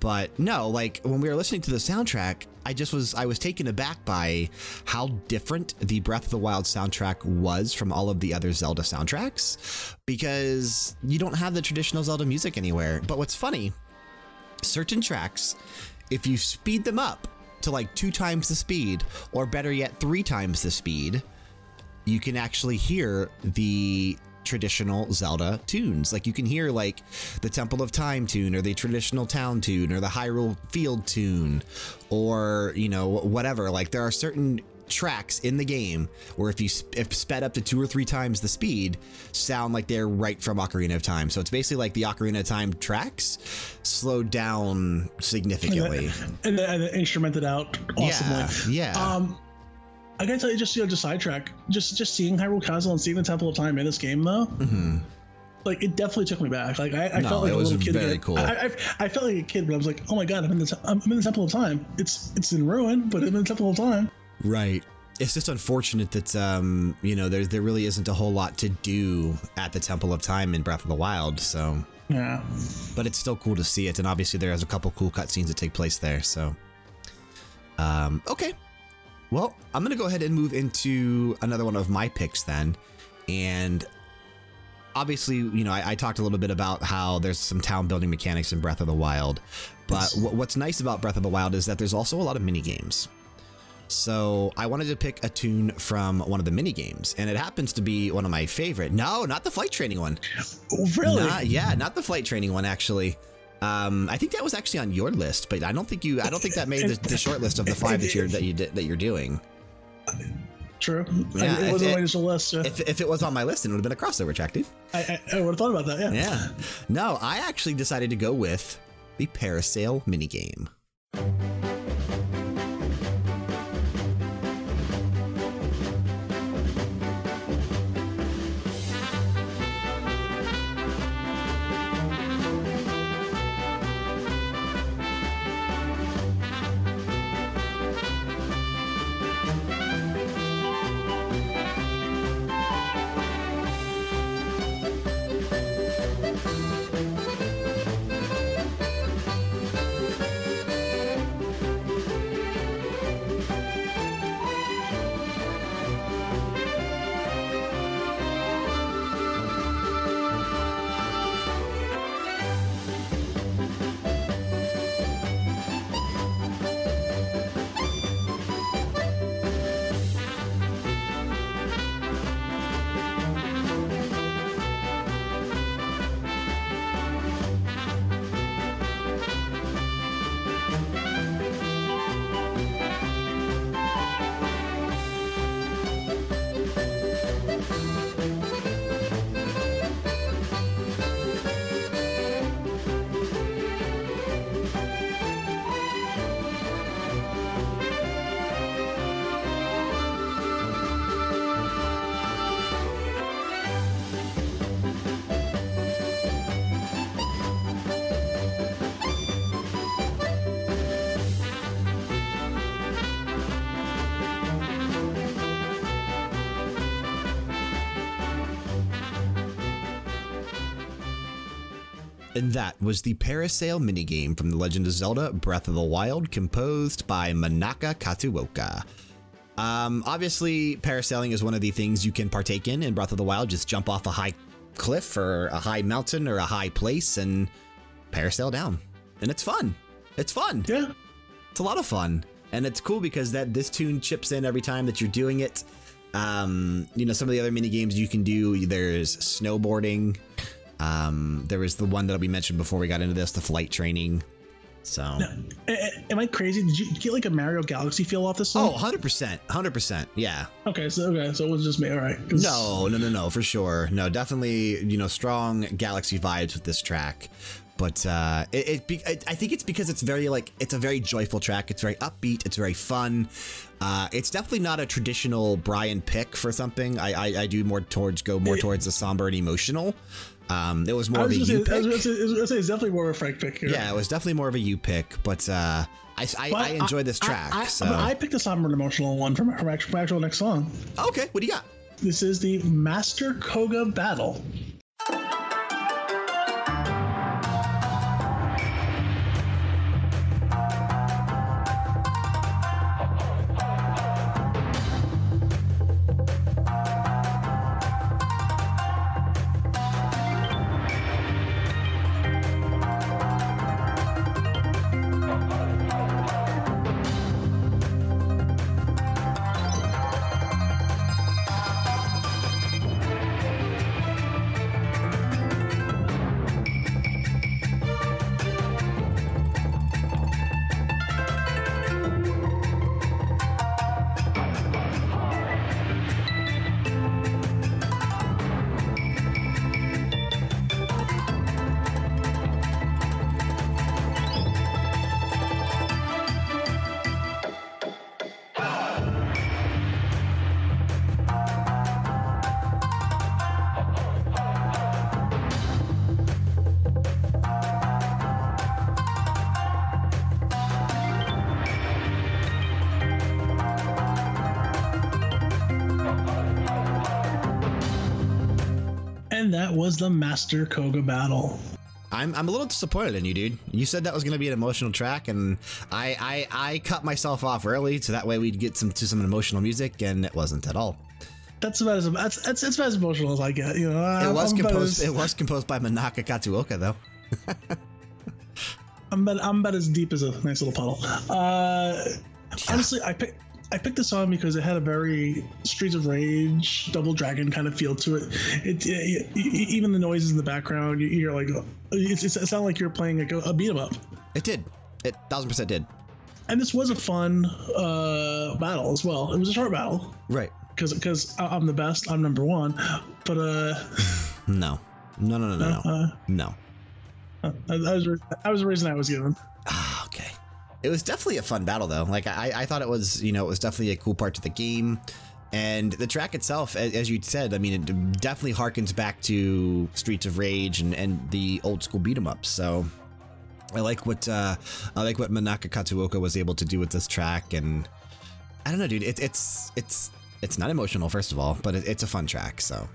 But no, like when we were listening to the soundtrack, I just was I was taken aback by how different the Breath of the Wild soundtrack was from all of the other Zelda soundtracks because you don't have the traditional Zelda music anywhere. But what's funny, certain tracks, if you speed them up to like two times the speed, or better yet, three times the speed, you can actually hear the traditional Zelda tunes. Like you can hear like the Temple of Time tune or the traditional town tune or the Hyrule Field tune or, you know, whatever. Like there are certain tracks in the game where if you if sped up to two or three times the speed sound like they're right from Ocarina of Time. So it's basically like the Ocarina of Time tracks slowed down significantly and, then, and then instrumented out awesomely. Yeah. yeah. Um, I gotta tell you, just you know, just sidetrack. Just just seeing Hyrule Castle and seeing the Temple of Time in this game, though. Mm-hmm. Like it definitely took me back. Like I, I no, felt like a little kid. Very cool. I, I, I, felt like a kid, but I was like, oh my god, I'm in the I'm in the Temple of Time. It's it's in ruin, but I'm in the Temple of Time. Right. It's just unfortunate that um you know there there really isn't a whole lot to do at the Temple of Time in Breath of the Wild. So yeah. But it's still cool to see it, and obviously there is a couple cool cutscenes that take place there. So. Um, okay, well, I'm going to go ahead and move into another one of my picks then. And obviously, you know, I, I, talked a little bit about how there's some town building mechanics in Breath of the Wild. But what's nice about Breath of the Wild is that there's also a lot of mini games. So I wanted to pick a tune from one of the mini games, and it happens to be one of my favorite. No, not the flight training one. Oh, really? Not, yeah, not the flight training one, actually. Um, I think that was actually on your list, but I don't think you. I don't think that made the, the short list of the five that you're that you that you're doing. True. Yeah, it wasn't on my initial list. Yeah. If, if it was on my list, it would have been a crossover track, dude. I, I, I would have thought about that. Yeah. Yeah. No, I actually decided to go with the Parasail minigame. And that was the Parasail minigame from The Legend of Zelda Breath of the Wild, composed by Manaka Katsuoka. Um, obviously, parasailing is one of the things you can partake in in Breath of the Wild. Just jump off a high cliff or a high mountain or a high place and parasail down. And it's fun. It's fun. Yeah. It's a lot of fun. And it's cool because that this tune chips in every time that you're doing it. Um, you know, some of the other mini games you can do, there's snowboarding. Um, there was the one that we mentioned before we got into this, the flight training. So, Now, am I crazy? Did you get like a Mario Galaxy feel off this song? oh, 100%. 100%. Yeah. okay. So okay, so it was just me. All right. No, no, no, no, for sure. No, definitely, you know, strong Galaxy vibes with this track. But uh, it, it, it, I think it's because it's very like it's a very joyful track. It's very upbeat. It's very fun. Uh, it's definitely not a traditional Brian pick for something. I, I, I do more towards go more towards the somber and emotional. Um, it was I more of was a gonna you say, I was pick. say, I was say it's definitely more of a Frank pick here. Yeah, it was definitely more of a you pick. But uh, I, I, But I enjoy this track. I, so I picked a somber and emotional one from, from, actual, from actual next song. okay, what do you got? This is the Master Kohga Battle. That was the Master Kohga Battle. I'm, I'm a little disappointed in you, dude. You said that was going to be an emotional track, and I, I I cut myself off early so that way we'd get some to some emotional music, and it wasn't at all. That's about as that's that's, that's about as emotional as I get. You know, It I'm, was I'm composed. as- It was composed by Manaka Katsuoka, though. I'm about, I'm about as deep as a nice little puddle. Uh, Honestly, I picked I picked this song because it had a very Streets of Rage, Double Dragon kind of feel to it. It, it, it- even the noises in the background, you hear like it's, it's, it sounded like you're playing like a, a beat 'em up. It did. It thousand percent did. And this was a fun uh, battle as well. It was a short battle Right. because because I'm the best, I'm number one. But uh, No. No. No. No. No. No. uh, no. I, I was I was the reason I was given. It was definitely a fun battle, though. Like I, I thought it was, you know, it was definitely a cool part to the game, and the track itself, as, as you said, I mean, it definitely harkens back to Streets of Rage and, and the old school beat 'em ups. So I like what uh, I like what Manaka Katsuoka was able to do with this track, and I don't know, dude. It, it's it's it's not emotional, first of all, but it, it's a fun track. So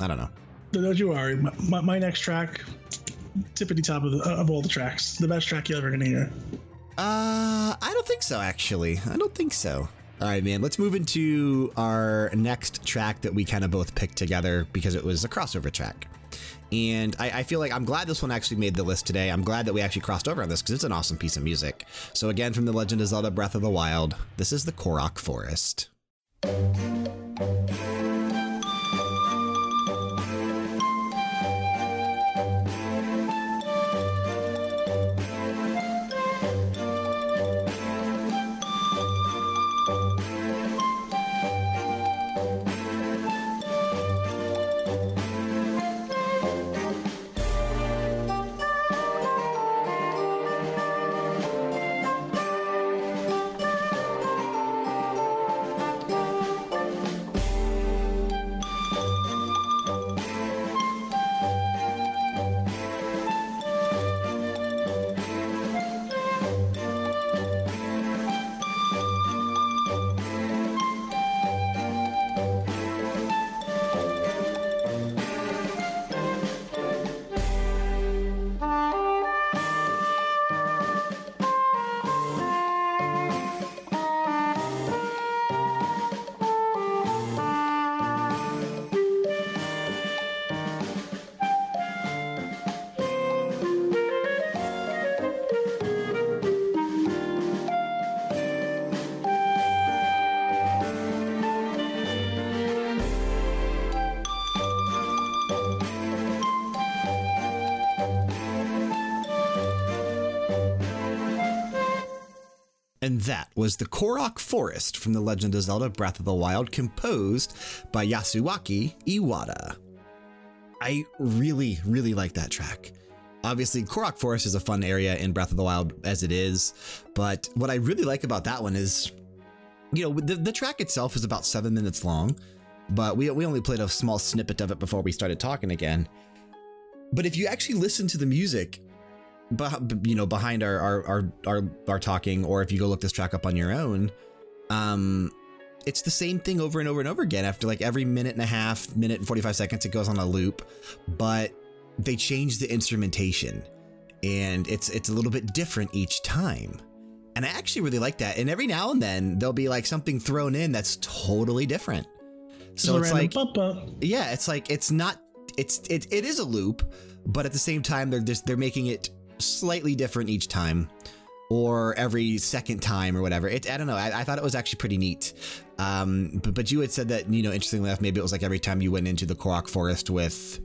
I don't know. Don't you worry. My, my, my next track, tippity top of, the, of all the tracks, the best track you're ever gonna hear. Uh, I don't think so, actually. I don't think so. All right, man. Let's move into our next track that we kind of both picked together because it was a crossover track. And I, I feel like I'm glad this one actually made the list today. I'm glad that we actually crossed over on this because it's an awesome piece of music. So, again, from The Legend of Zelda Breath of the Wild, this is the Korok Forest. And that was the Korok Forest from The Legend of Zelda Breath of the Wild, composed by Yasuaki Iwata. I really, really like that track. Obviously, Korok Forest is a fun area in Breath of the Wild as it is, but what I really like about that one is, you know, the, the track itself is about seven minutes long, but we, we only played a small snippet of it before we started talking again. But if you actually listen to the music, you know, behind our, our, our, our, our talking, or if you go look this track up on your own, um, it's the same thing over and over and over again. After like every minute and a half, minute and 45 seconds, it goes on a loop, but they change the instrumentation and it's, it's a little bit different each time. And I actually really like that. And every now and then there'll be like something thrown in that's totally different. So it's like, yeah, it's like, it's not, it's, it, it is a loop, but at the same time, they're just, they're making it slightly different each time or every second time or whatever. It, I don't know. I, I thought it was actually pretty neat. Um, but, but you had said that, you know, interestingly enough, maybe it was like every time you went into the Korok forest with,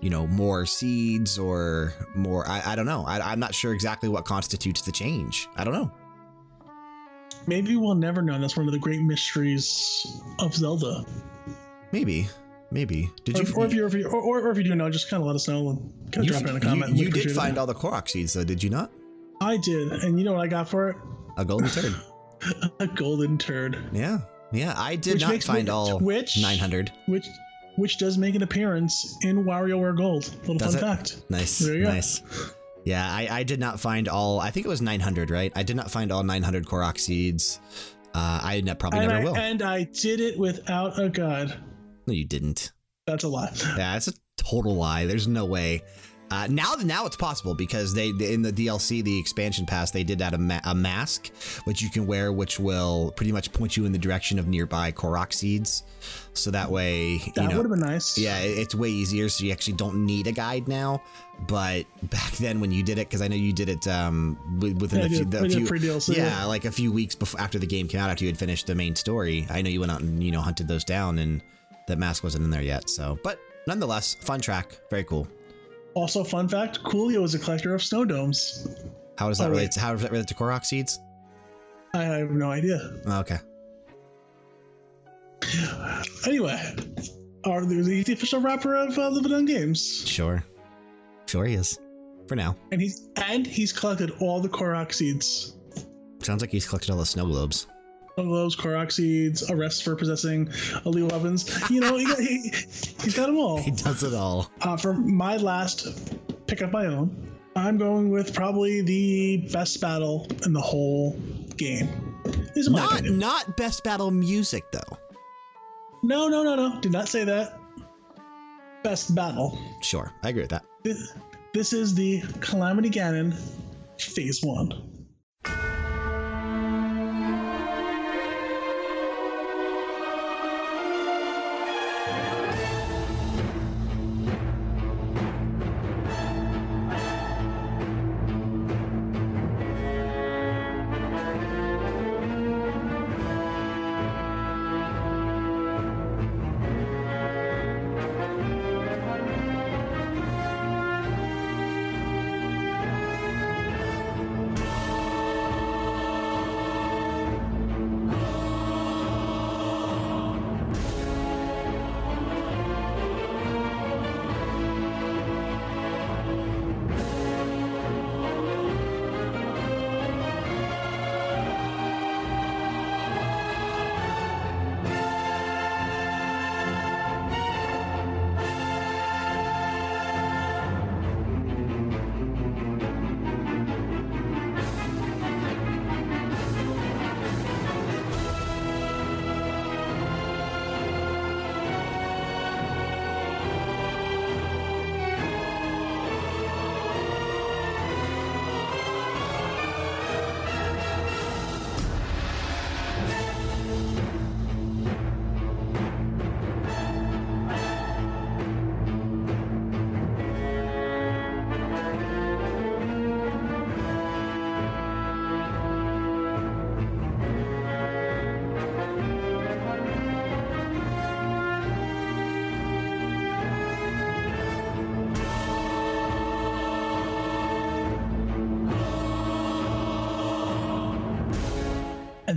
you know, more seeds or more. I, I don't know. I, I'm not sure exactly what constitutes the change. I don't know. Maybe we'll never know. That's one of the great mysteries of Zelda. Maybe. Maybe. Did or, you? Or if, you, if you, or, or, if you do know, just kind of let us know and kind of you, drop it in a comment. You, you did find all the Korok seeds, though, did you not? I did, and you know what I got for it? A golden turd. a golden turd. Yeah, yeah. I did which not find all which, 900. Which, which does make an appearance in WarioWare Gold. Little does fun it? fact. Nice. There you nice. go. Yeah, I, I did not find all. I think it was 900, right? I did not find all 900 Korok seeds. Uh, I probably and never I, will. And I did it without a guide. No, you didn't. That's a lie. Yeah, it's a total lie. There's no way. Uh, now, now it's possible because they in the DLC, the expansion pass, they did add a, ma a, mask which you can wear, which will pretty much point you in the direction of nearby Korok seeds. So that way, that you know, would have been nice. Yeah, it's way easier. So you actually don't need a guide now. But back then, when you did it, because I know you did it um, within yeah, a few, the, few DLC, yeah, yeah, like a few weeks before after the game came out, after you had finished the main story. I know you went out and you know hunted those down, and that mask wasn't in there yet. So, but nonetheless, fun track, very cool. Also, fun fact: Coolio is a collector of snow domes. How does that oh, relate? To, how does that relate to Korok seeds? I have no idea. Oh, okay. Anyway, are the official rapper of uh, It On Games? Sure, sure he is. For now. And he's and he's collected all the Korok seeds. Sounds like he's collected all the snow globes globes, Korok seeds, arrests for possessing illegal weapons. You know, he, he, has got them all. He does it all. Uh, for my last pick up my own, I'm going with probably the best battle in the whole game. Not not best battle music though. No, no, no, no. Did not say that. Best battle. Sure, I agree with that. This, this is the Calamity Ganon Phase One.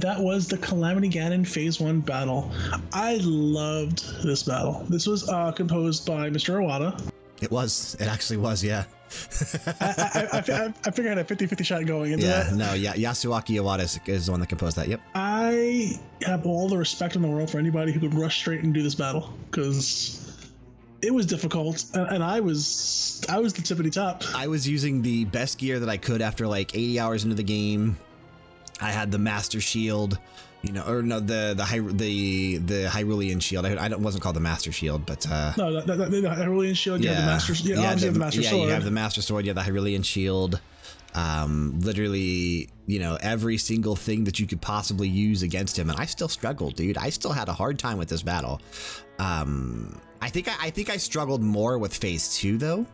And that was the Calamity Ganon Phase 1 battle. I loved this battle. This was uh, composed by Mr. Iwata. It was. It actually was, yeah. I, I, I, I, figured I had a 50 50 shot going into that. yeah, that. no, yeah, Yasuaki Iwata is, is the one that composed that. Yep. I have all the respect in the world for anybody who could rush straight and do this battle because it was difficult and, and, I was I was the tippity top. I was using the best gear that I could after like 80 hours into the game. I had the Master Shield, you know, or no, the the the the Hyrulean Shield. I, I don't, wasn't called the Master Shield, but uh, no, the, the, the Hyrulean Shield. Yeah, you have the Master. Yeah, yeah, the, the Master yeah, Sword. you have the Master Sword. You have the Hyrulean Shield. Um, literally, you know, every single thing that you could possibly use against him, and I still struggled, dude. I still had a hard time with this battle. Um, I think I, I think I struggled more with Phase Two, though.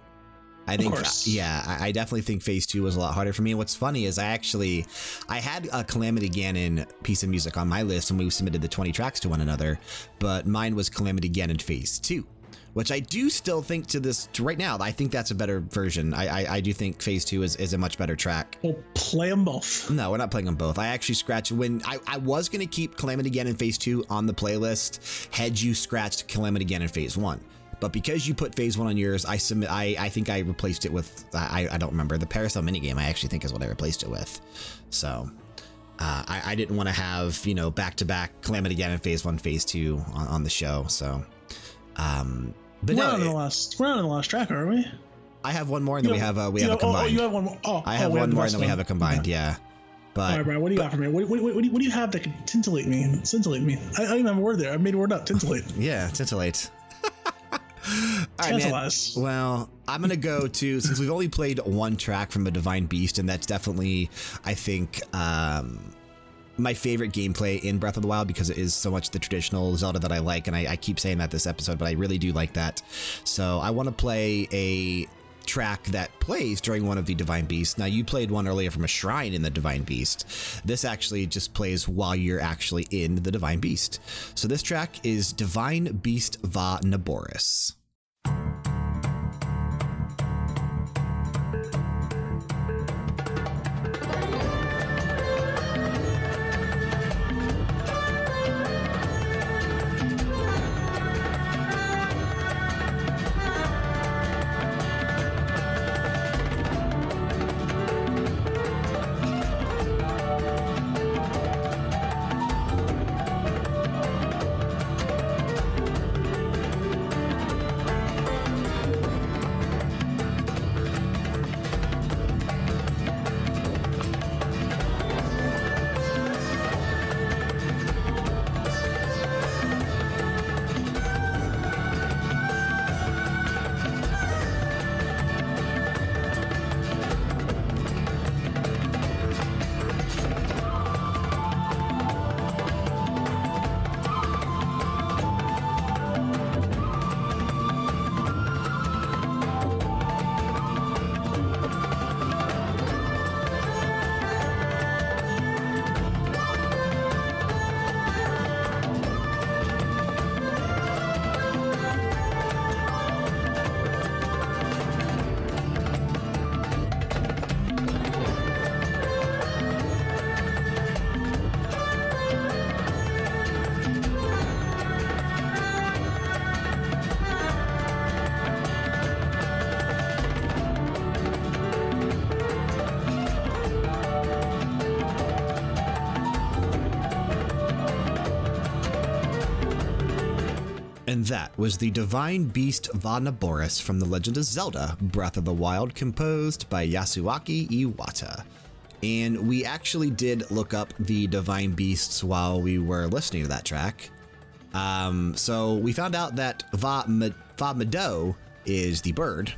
I think, yeah, I, I, definitely think phase two was a lot harder for me. And what's funny is I actually, I had a Calamity Ganon piece of music on my list and we submitted the 20 tracks to one another, but mine was Calamity Ganon phase two. Which I do still think to this to right now. I think that's a better version. I I, I do think Phase Two is, is a much better track. We'll play them both. No, we're not playing them both. I actually scratched when I, I was going to keep Calamity Ganon Phase Two on the playlist. Had you scratched Calamity Ganon Phase One, but because you put phase one on yours, I submit. I, I think I replaced it with. I, I don't remember the Paracel minigame. I actually think is what I replaced it with. So uh, I, I didn't want to have you know back to back Calamity Ganon phase one, phase two on, on the show. So, um, but we're no, on the last. We're on the last track, are we? I have one more, and then we have a we have, a combined. Oh, you have one more. Oh, I have oh, one more, and then we have a combined. Yeah. But, All right, Brian, what do you got for me? What, what, what, what, do you have that can tintillate me? Scintillate me. I, I don't even have a word there. I made a word up. Tintillate. yeah, tintillate. All right, man. Well, I'm going to go to, since we've only played one track from A Divine Beast, and that's definitely, I think, um, my favorite gameplay in Breath of the Wild because it is so much the traditional Zelda that I like. And I, I keep saying that this episode, but I really do like that. So I want to play a track that plays during one of the Divine Beasts. Now, you played one earlier from a shrine in the Divine Beast. This actually just plays while you're actually in the Divine Beast. So, this track is Divine Beast Vah Naboris. And that was the Divine Beast Vah Naboris from The Legend of Zelda Breath of the Wild, composed by Yasuaki Iwata. And we actually did look up the Divine Beasts while we were listening to that track. Um, so we found out that Va, Vah Medoh is the bird.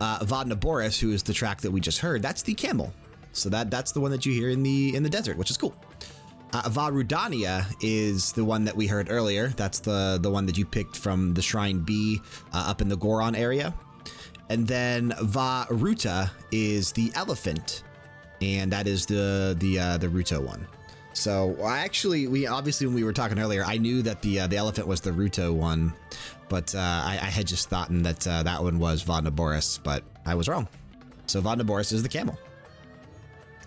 Uh, Vah Naboris, who is the track that we just heard, that's the camel. So that, that's the one that you hear in the, in the desert, which is cool. Uh, Vah Rudania is the one that we heard earlier. That's the, the one that you picked from the Shrine B uh, up in the Goron area. And then Vah Ruta is the elephant, and that is the the uh, the Ruto one. So I actually, we obviously when we were talking earlier, I knew that the uh, the elephant was the Ruto one, but uh, I, I, had just thought that uh, that one was Vah Naboris, but I was wrong. So Vah Naboris is the camel.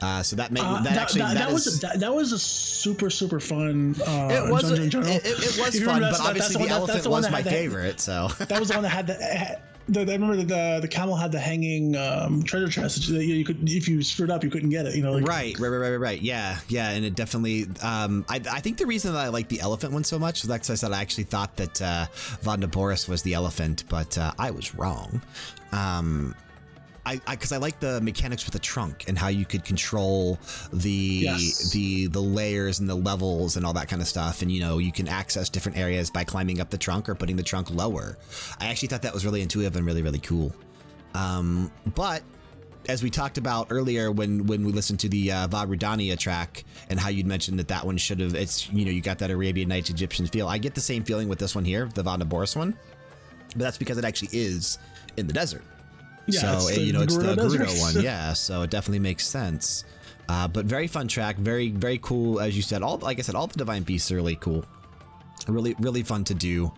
Uh, so that made Uh, that, actually that, that that was is- that, that was a super super fun. Uh, it was dungeon in it, it, it was fun, but obviously the, that- elephant the was my the- favorite. So That was the one that had the. had- the, I remember the, the camel had the hanging um, treasure chest that you, you could if you screwed up you couldn't get it you know like, Right, right, right, right, right. Yeah, yeah, and it definitely. Um, I, I think the reason that I like the elephant one so much, like I said, I actually thought that uh, Vah Naboris was the elephant, but uh, I was wrong. Um, I because I, like the mechanics with the trunk and how you could control the Yes. the the layers and the levels and all that kind of stuff, and you know you can access different areas by climbing up the trunk or putting the trunk lower. I actually thought that was really intuitive and really really cool. Um, but as we talked about earlier when when we listened to the uh, Vah Rudania track and how you'd mentioned that that one should have it's you know you got that Arabian Nights Egyptian feel. I get the same feeling with this one here, the Vah Naboris one, but that's because it actually is in the desert. Yeah, so it- you know it's the Gerudo Desert. one, yeah. So it definitely makes sense. Uh, but very fun track, very very cool as you said. All like I said, all the Divine Beasts are really cool, really really fun to do.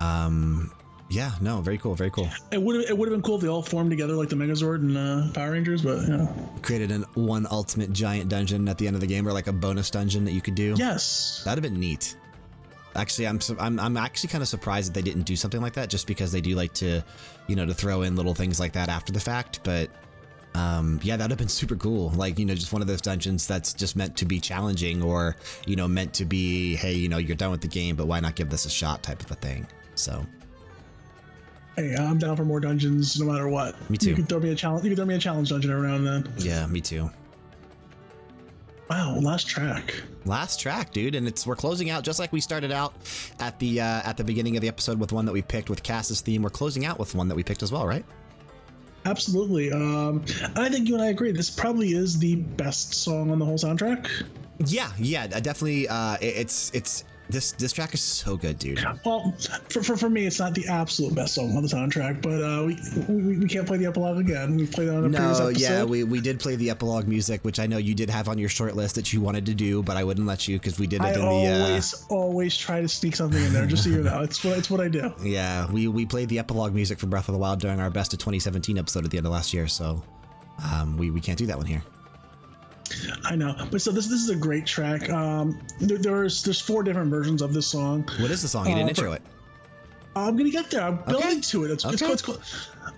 Um, yeah, no, very cool, very cool. it would have it would have been cool if they all formed together like the Megazord and uh, Power Rangers but you know Created an one ultimate giant dungeon at the end of the game, or like a bonus dungeon that you could do. yes That'd have been neat. Actually, I'm I'm I'm actually kind of surprised that they didn't do something like that, just because they do like to, you know, to throw in little things like that after the fact. But um, yeah, that'd have been super cool. Like you know, just one of those dungeons that's just meant to be challenging, or you know, meant to be, hey, you know, you're done with the game, but why not give this a shot, type of a thing. So hey I'm down for more dungeons no matter what Me too. you can throw me a challenge you can throw me a challenge dungeon every now and then yeah, me too. Wow last track Last track, dude, and it's we're closing out just like we started out at the uh, at the beginning of the episode with one that we picked with Kass's theme. We're closing out with one that we picked as well, right? absolutely um I think you and I agree this probably is the best song on the whole soundtrack Yeah, yeah, definitely. Uh, it- it's it's this this track is so good, dude. Well, for, for, for me, it's not the absolute best song on the soundtrack, but uh, we, we we can't play the epilogue again. We've played it on a previous No, episode. yeah, we, we did play the epilogue music, which I know you did have on your short list that you wanted to do, but I wouldn't let you because we did it I in the. Uh, always always try to sneak something in there, just so you know. It's what it's what I do. yeah, we we played the epilogue music for Breath of the Wild during our best of 2017 episode at the end of last year, so um, we we can't do that one here. I know, but so this this is a great track. Um, there, there's there's four different versions of this song. What is the song? You didn't Uh, for- intro it. I'm gonna get there. I'm building to it. It's, it's Okay. cool. It's cool.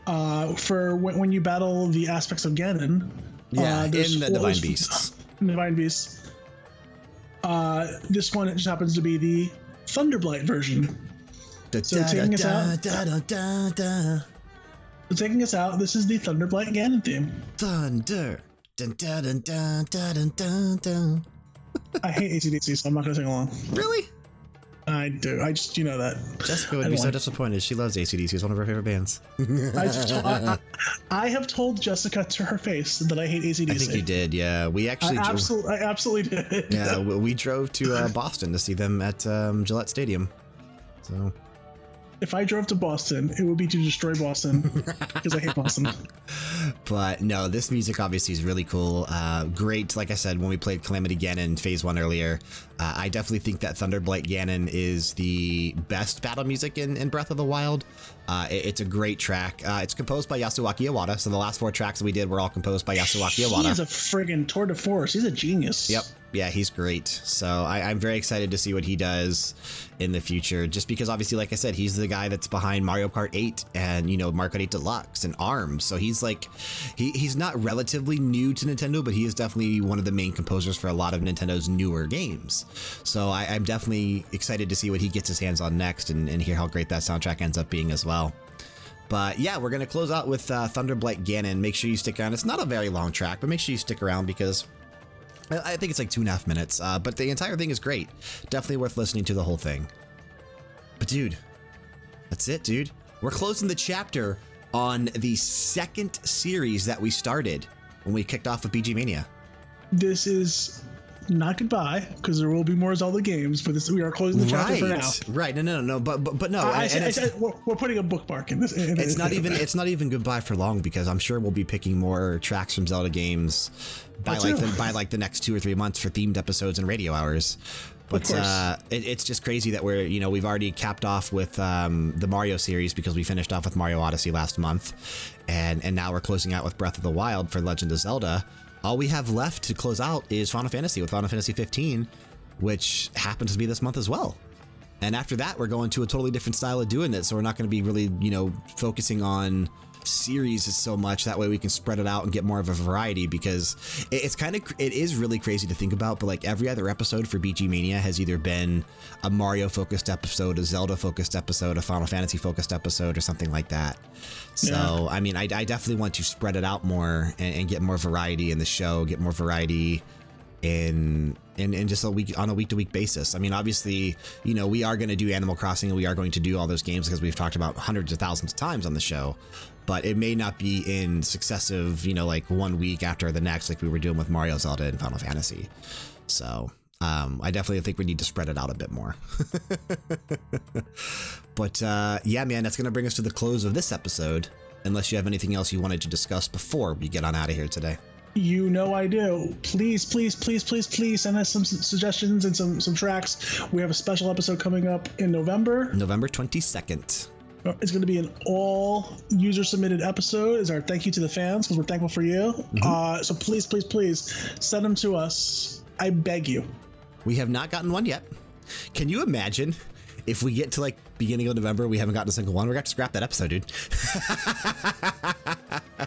Uh, for when, when you battle the aspects of Ganon. Yeah, uh, in the four- Divine Beasts. in the Divine Beasts. Uh, this one it just happens to be the Thunderblight version. So taking us out- da, da, da, da. So taking us out, this is the Thunderblight Ganon theme. Thunder. Dun, dun, dun, dun, dun, dun, dun, dun. I hate ACDC, so I'm not gonna sing along. Really? I do. I just you know that. Jessica would I be don't so disappointed. She loves ACDC. It's one of her favorite bands. I, just, I, I, I have told Jessica to her face that I hate ACDC. I think you did. Yeah, we I actually. drove- absolutely, I absolutely did. yeah, we we drove to uh, Boston to see them at um, Gillette Stadium. So If I drove to Boston, it would be to destroy Boston because I hate Boston. But no, this music obviously is really cool. Uh, great, like I said, when we played Calamity Ganon Phase 1 earlier, uh, I definitely think that Thunderblight Ganon is the best battle music in, in Breath of the Wild. Uh, it- it's a great track. Uh, it's composed by Yasuaki Iwata, so the last four tracks that we did were all composed by Yasuaki Iwata. is a friggin' tour de force. He's a genius. Yep. Yeah, he's great. So I, I'm very excited to see what he does in the future. Just because, obviously, like I said, he's the guy that's behind Mario Kart 8 and you know Mario Kart 8 Deluxe and Arms. So he's like, he, he's not relatively new to Nintendo, but he is definitely one of the main composers for a lot of Nintendo's newer games. So I, I'm definitely excited to see what he gets his hands on next and, and hear how great that soundtrack ends up being as well. But yeah, we're going to close out with uh, Thunderblight Ganon. Make sure you stick around. It's not a very long track, but make sure you stick around because I I think it's like two and a half minutes, uh, but the entire thing is great. Definitely worth listening to the whole thing. But dude, that's it, dude. We're closing the chapter on the second series that we started when we kicked off with BG Mania. This is not goodbye because there will be more Zelda games, but this we are closing the chapter for now. Right, right. No, no, no, no. But, but, but no. I, I and said, I said we're, we're putting a bookmark in this. in- it's not in- even. It's not even goodbye for long because I'm sure we'll be picking more tracks from Zelda games by like the, by like the next two or three months for themed episodes and radio hours. But uh, it, it's just crazy that we're you know we've already capped off with um, the Mario series because we finished off with Mario Odyssey last month, and and now we're closing out with Breath of the Wild for Legend of Zelda. All we have left to close out is Final Fantasy with Final Fantasy 15, which happens to be this month as well. And after that, we're going to a totally different style of doing this. So we're not going to be really, you know, focusing on series is so much that way we can spread it out and get more of a variety because it's kind of it is really crazy to think about but like every other episode for BG Mania has either been a Mario focused episode a Zelda focused episode a Final Fantasy focused episode or something like that so I mean I, I, definitely want to spread it out more and, and get more variety in the show get more variety in in, in just a week on a week to week basis. I mean, obviously, you know, we are going to do Animal Crossing and we are going to do all those games because we've talked about hundreds of thousands of times on the show. But it may not be in successive, you know, like one week after the next, like we were doing with Mario, Zelda, and Final Fantasy. So um, I definitely think we need to spread it out a bit more. but uh, yeah, man, that's going to bring us to the close of this episode. Unless you have anything else you wanted to discuss before we get on out of here today. You know I do. Please, please, please, please, please send us some suggestions and some some tracks. We have a special episode coming up in November. November 22nd. Uh, it's going to be an all user submitted episode. Is our thank you to the fans because we're thankful for you. Mm -hmm. uh, so please, please, please send them to us. I beg you. We have not gotten one yet. Can you imagine if we get to like beginning of November, we haven't gotten a single one? We're going to scrap that episode, dude.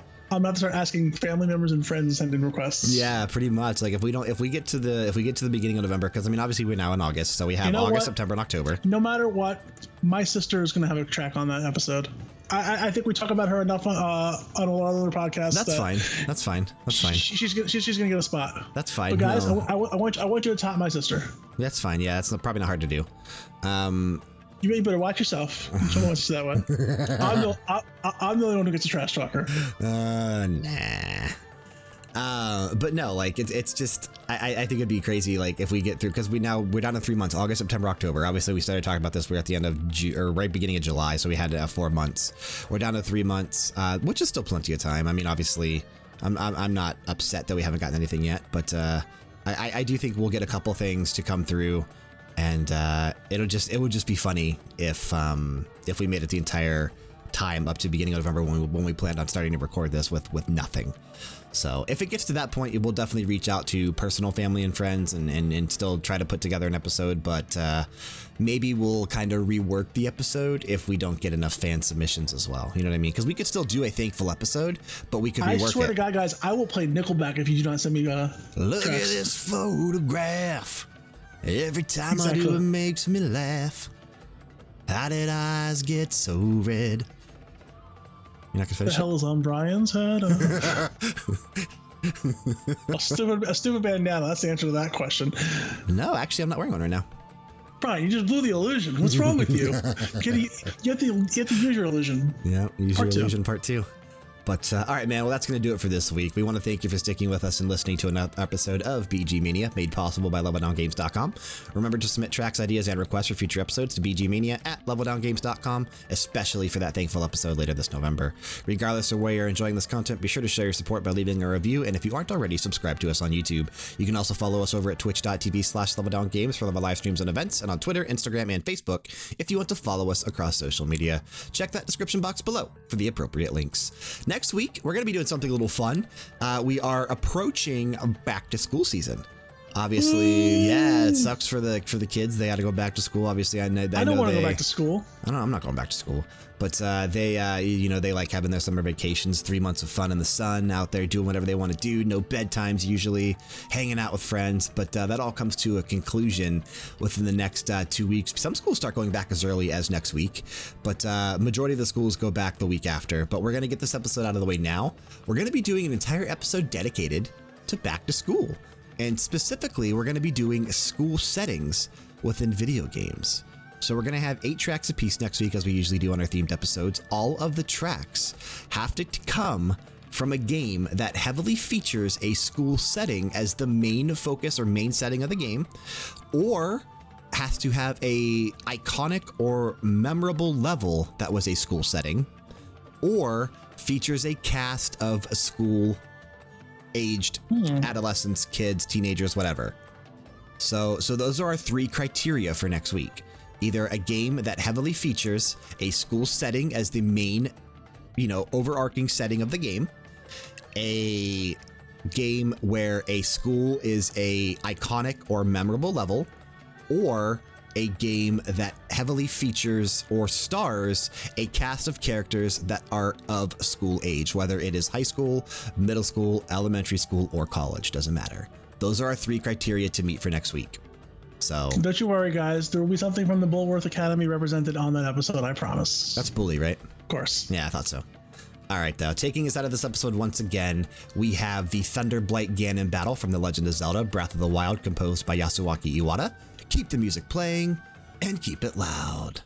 I'm about to start asking family members and friends to send in requests. Yeah, pretty much. Like if we don't, if we get to the, if we get to the beginning of November, because I mean, obviously we're now in August, so we have you know August, what? September, and October. No matter what, my sister is going to have a track on that episode. I, I, think we talk about her enough on, uh, on a lot of other podcasts. That's that fine. That's fine. That's fine. She, she's gonna, she's, she's gonna get a spot. That's fine. But guys, no. I, I, I, want I want you to top my sister. That's fine. Yeah, it's probably not hard to do. Um, you better watch yourself. Someone wants to that one. I'm the, I, am the only one who gets a trash talker. Uh, nah. Uh, but no, like it's it's just I, I think it'd be crazy like if we get through because we now we're down to three months August September October obviously we started talking about this we're at the end of Ju or right beginning of July so we had uh, four months we're down to three months uh, which is still plenty of time I mean obviously I'm I'm, I'm not upset that we haven't gotten anything yet but uh, I I do think we'll get a couple things to come through and uh, it'll just it would just be funny if um, if we made it the entire time up to beginning of November when we, when we planned on starting to record this with with nothing. So if it gets to that point, we'll definitely reach out to personal family and friends and, and, and still try to put together an episode. But uh, maybe we'll kind of rework the episode if we don't get enough fan submissions as well. You know what I mean? Because we could still do a thankful episode, but we could rework it. I swear it. to God, guys, I will play Nickelback if you do not send me. Uh, Look tracks. at this photograph. Every time exactly. I do, it makes me laugh. How did eyes get so red? You're not gonna finish. The hell is on Brian's head? Uh, a stupid, a stupid bandana. That's the answer to that question. No, actually, I'm not wearing one right now. Brian, you just blew the illusion. What's wrong with you? you, you, have to, you have to use your illusion. Yeah, use part your illusion part two. But uh, all right, man. Well, that's going to do it for this week. We want to thank you for sticking with us and listening to another episode of BG Mania, made possible by LevelDownGames.com. Remember to submit tracks, ideas, and requests for future episodes to BGMania at LevelDownGames.com, especially for that thankful episode later this November. Regardless of where you're enjoying this content, be sure to show your support by leaving a review. And if you aren't already, subscribe to us on YouTube. You can also follow us over at twitch.tv slash LevelDownGames for live streams and events, and on Twitter, Instagram, and Facebook if you want to follow us across social media. Check that description box below for the appropriate links. Next week, we're going to be doing something a little fun. Uh, we are approaching back to school season. Obviously, yeah, it sucks for the for the kids. They got to go back to school. Obviously, I know. I, I don't want to go back to school. I don't. I'm not going back to school. But uh, they, uh, you know, they like having their summer vacations, three months of fun in the sun, out there doing whatever they want to do. No bedtimes usually, hanging out with friends. But uh, that all comes to a conclusion within the next uh, two weeks. Some schools start going back as early as next week, but uh, majority of the schools go back the week after. But we're going to get this episode out of the way now. We're going to be doing an entire episode dedicated to back to school. And specifically, we're going to be doing school settings within video games. So we're going to have eight tracks apiece next week, as we usually do on our themed episodes. All of the tracks have to come from a game that heavily features a school setting as the main focus or main setting of the game, or has to have a iconic or memorable level that was a school setting, or features a cast of a school aged hmm. adolescents, kids, teenagers, whatever. So, so those are our three criteria for next week. Either a game that heavily features a school setting as the main, you know, overarching setting of the game, a game where a school is a iconic or memorable level, or a game that heavily features or stars a cast of characters that are of school age, whether it is high school, middle school, elementary school, or college, doesn't matter. Those are our three criteria to meet for next week. So Don't you worry, guys. There will be something from the Bullworth Academy represented on that episode, I promise. that's bully, right? of course. Yeah, I thought so. All right, though, taking us out of this episode once again, we have the Thunderblight Ganon battle from The Legend of Zelda Breath of the Wild, composed by Yasuaki Iwata keep the music playing, and keep it loud.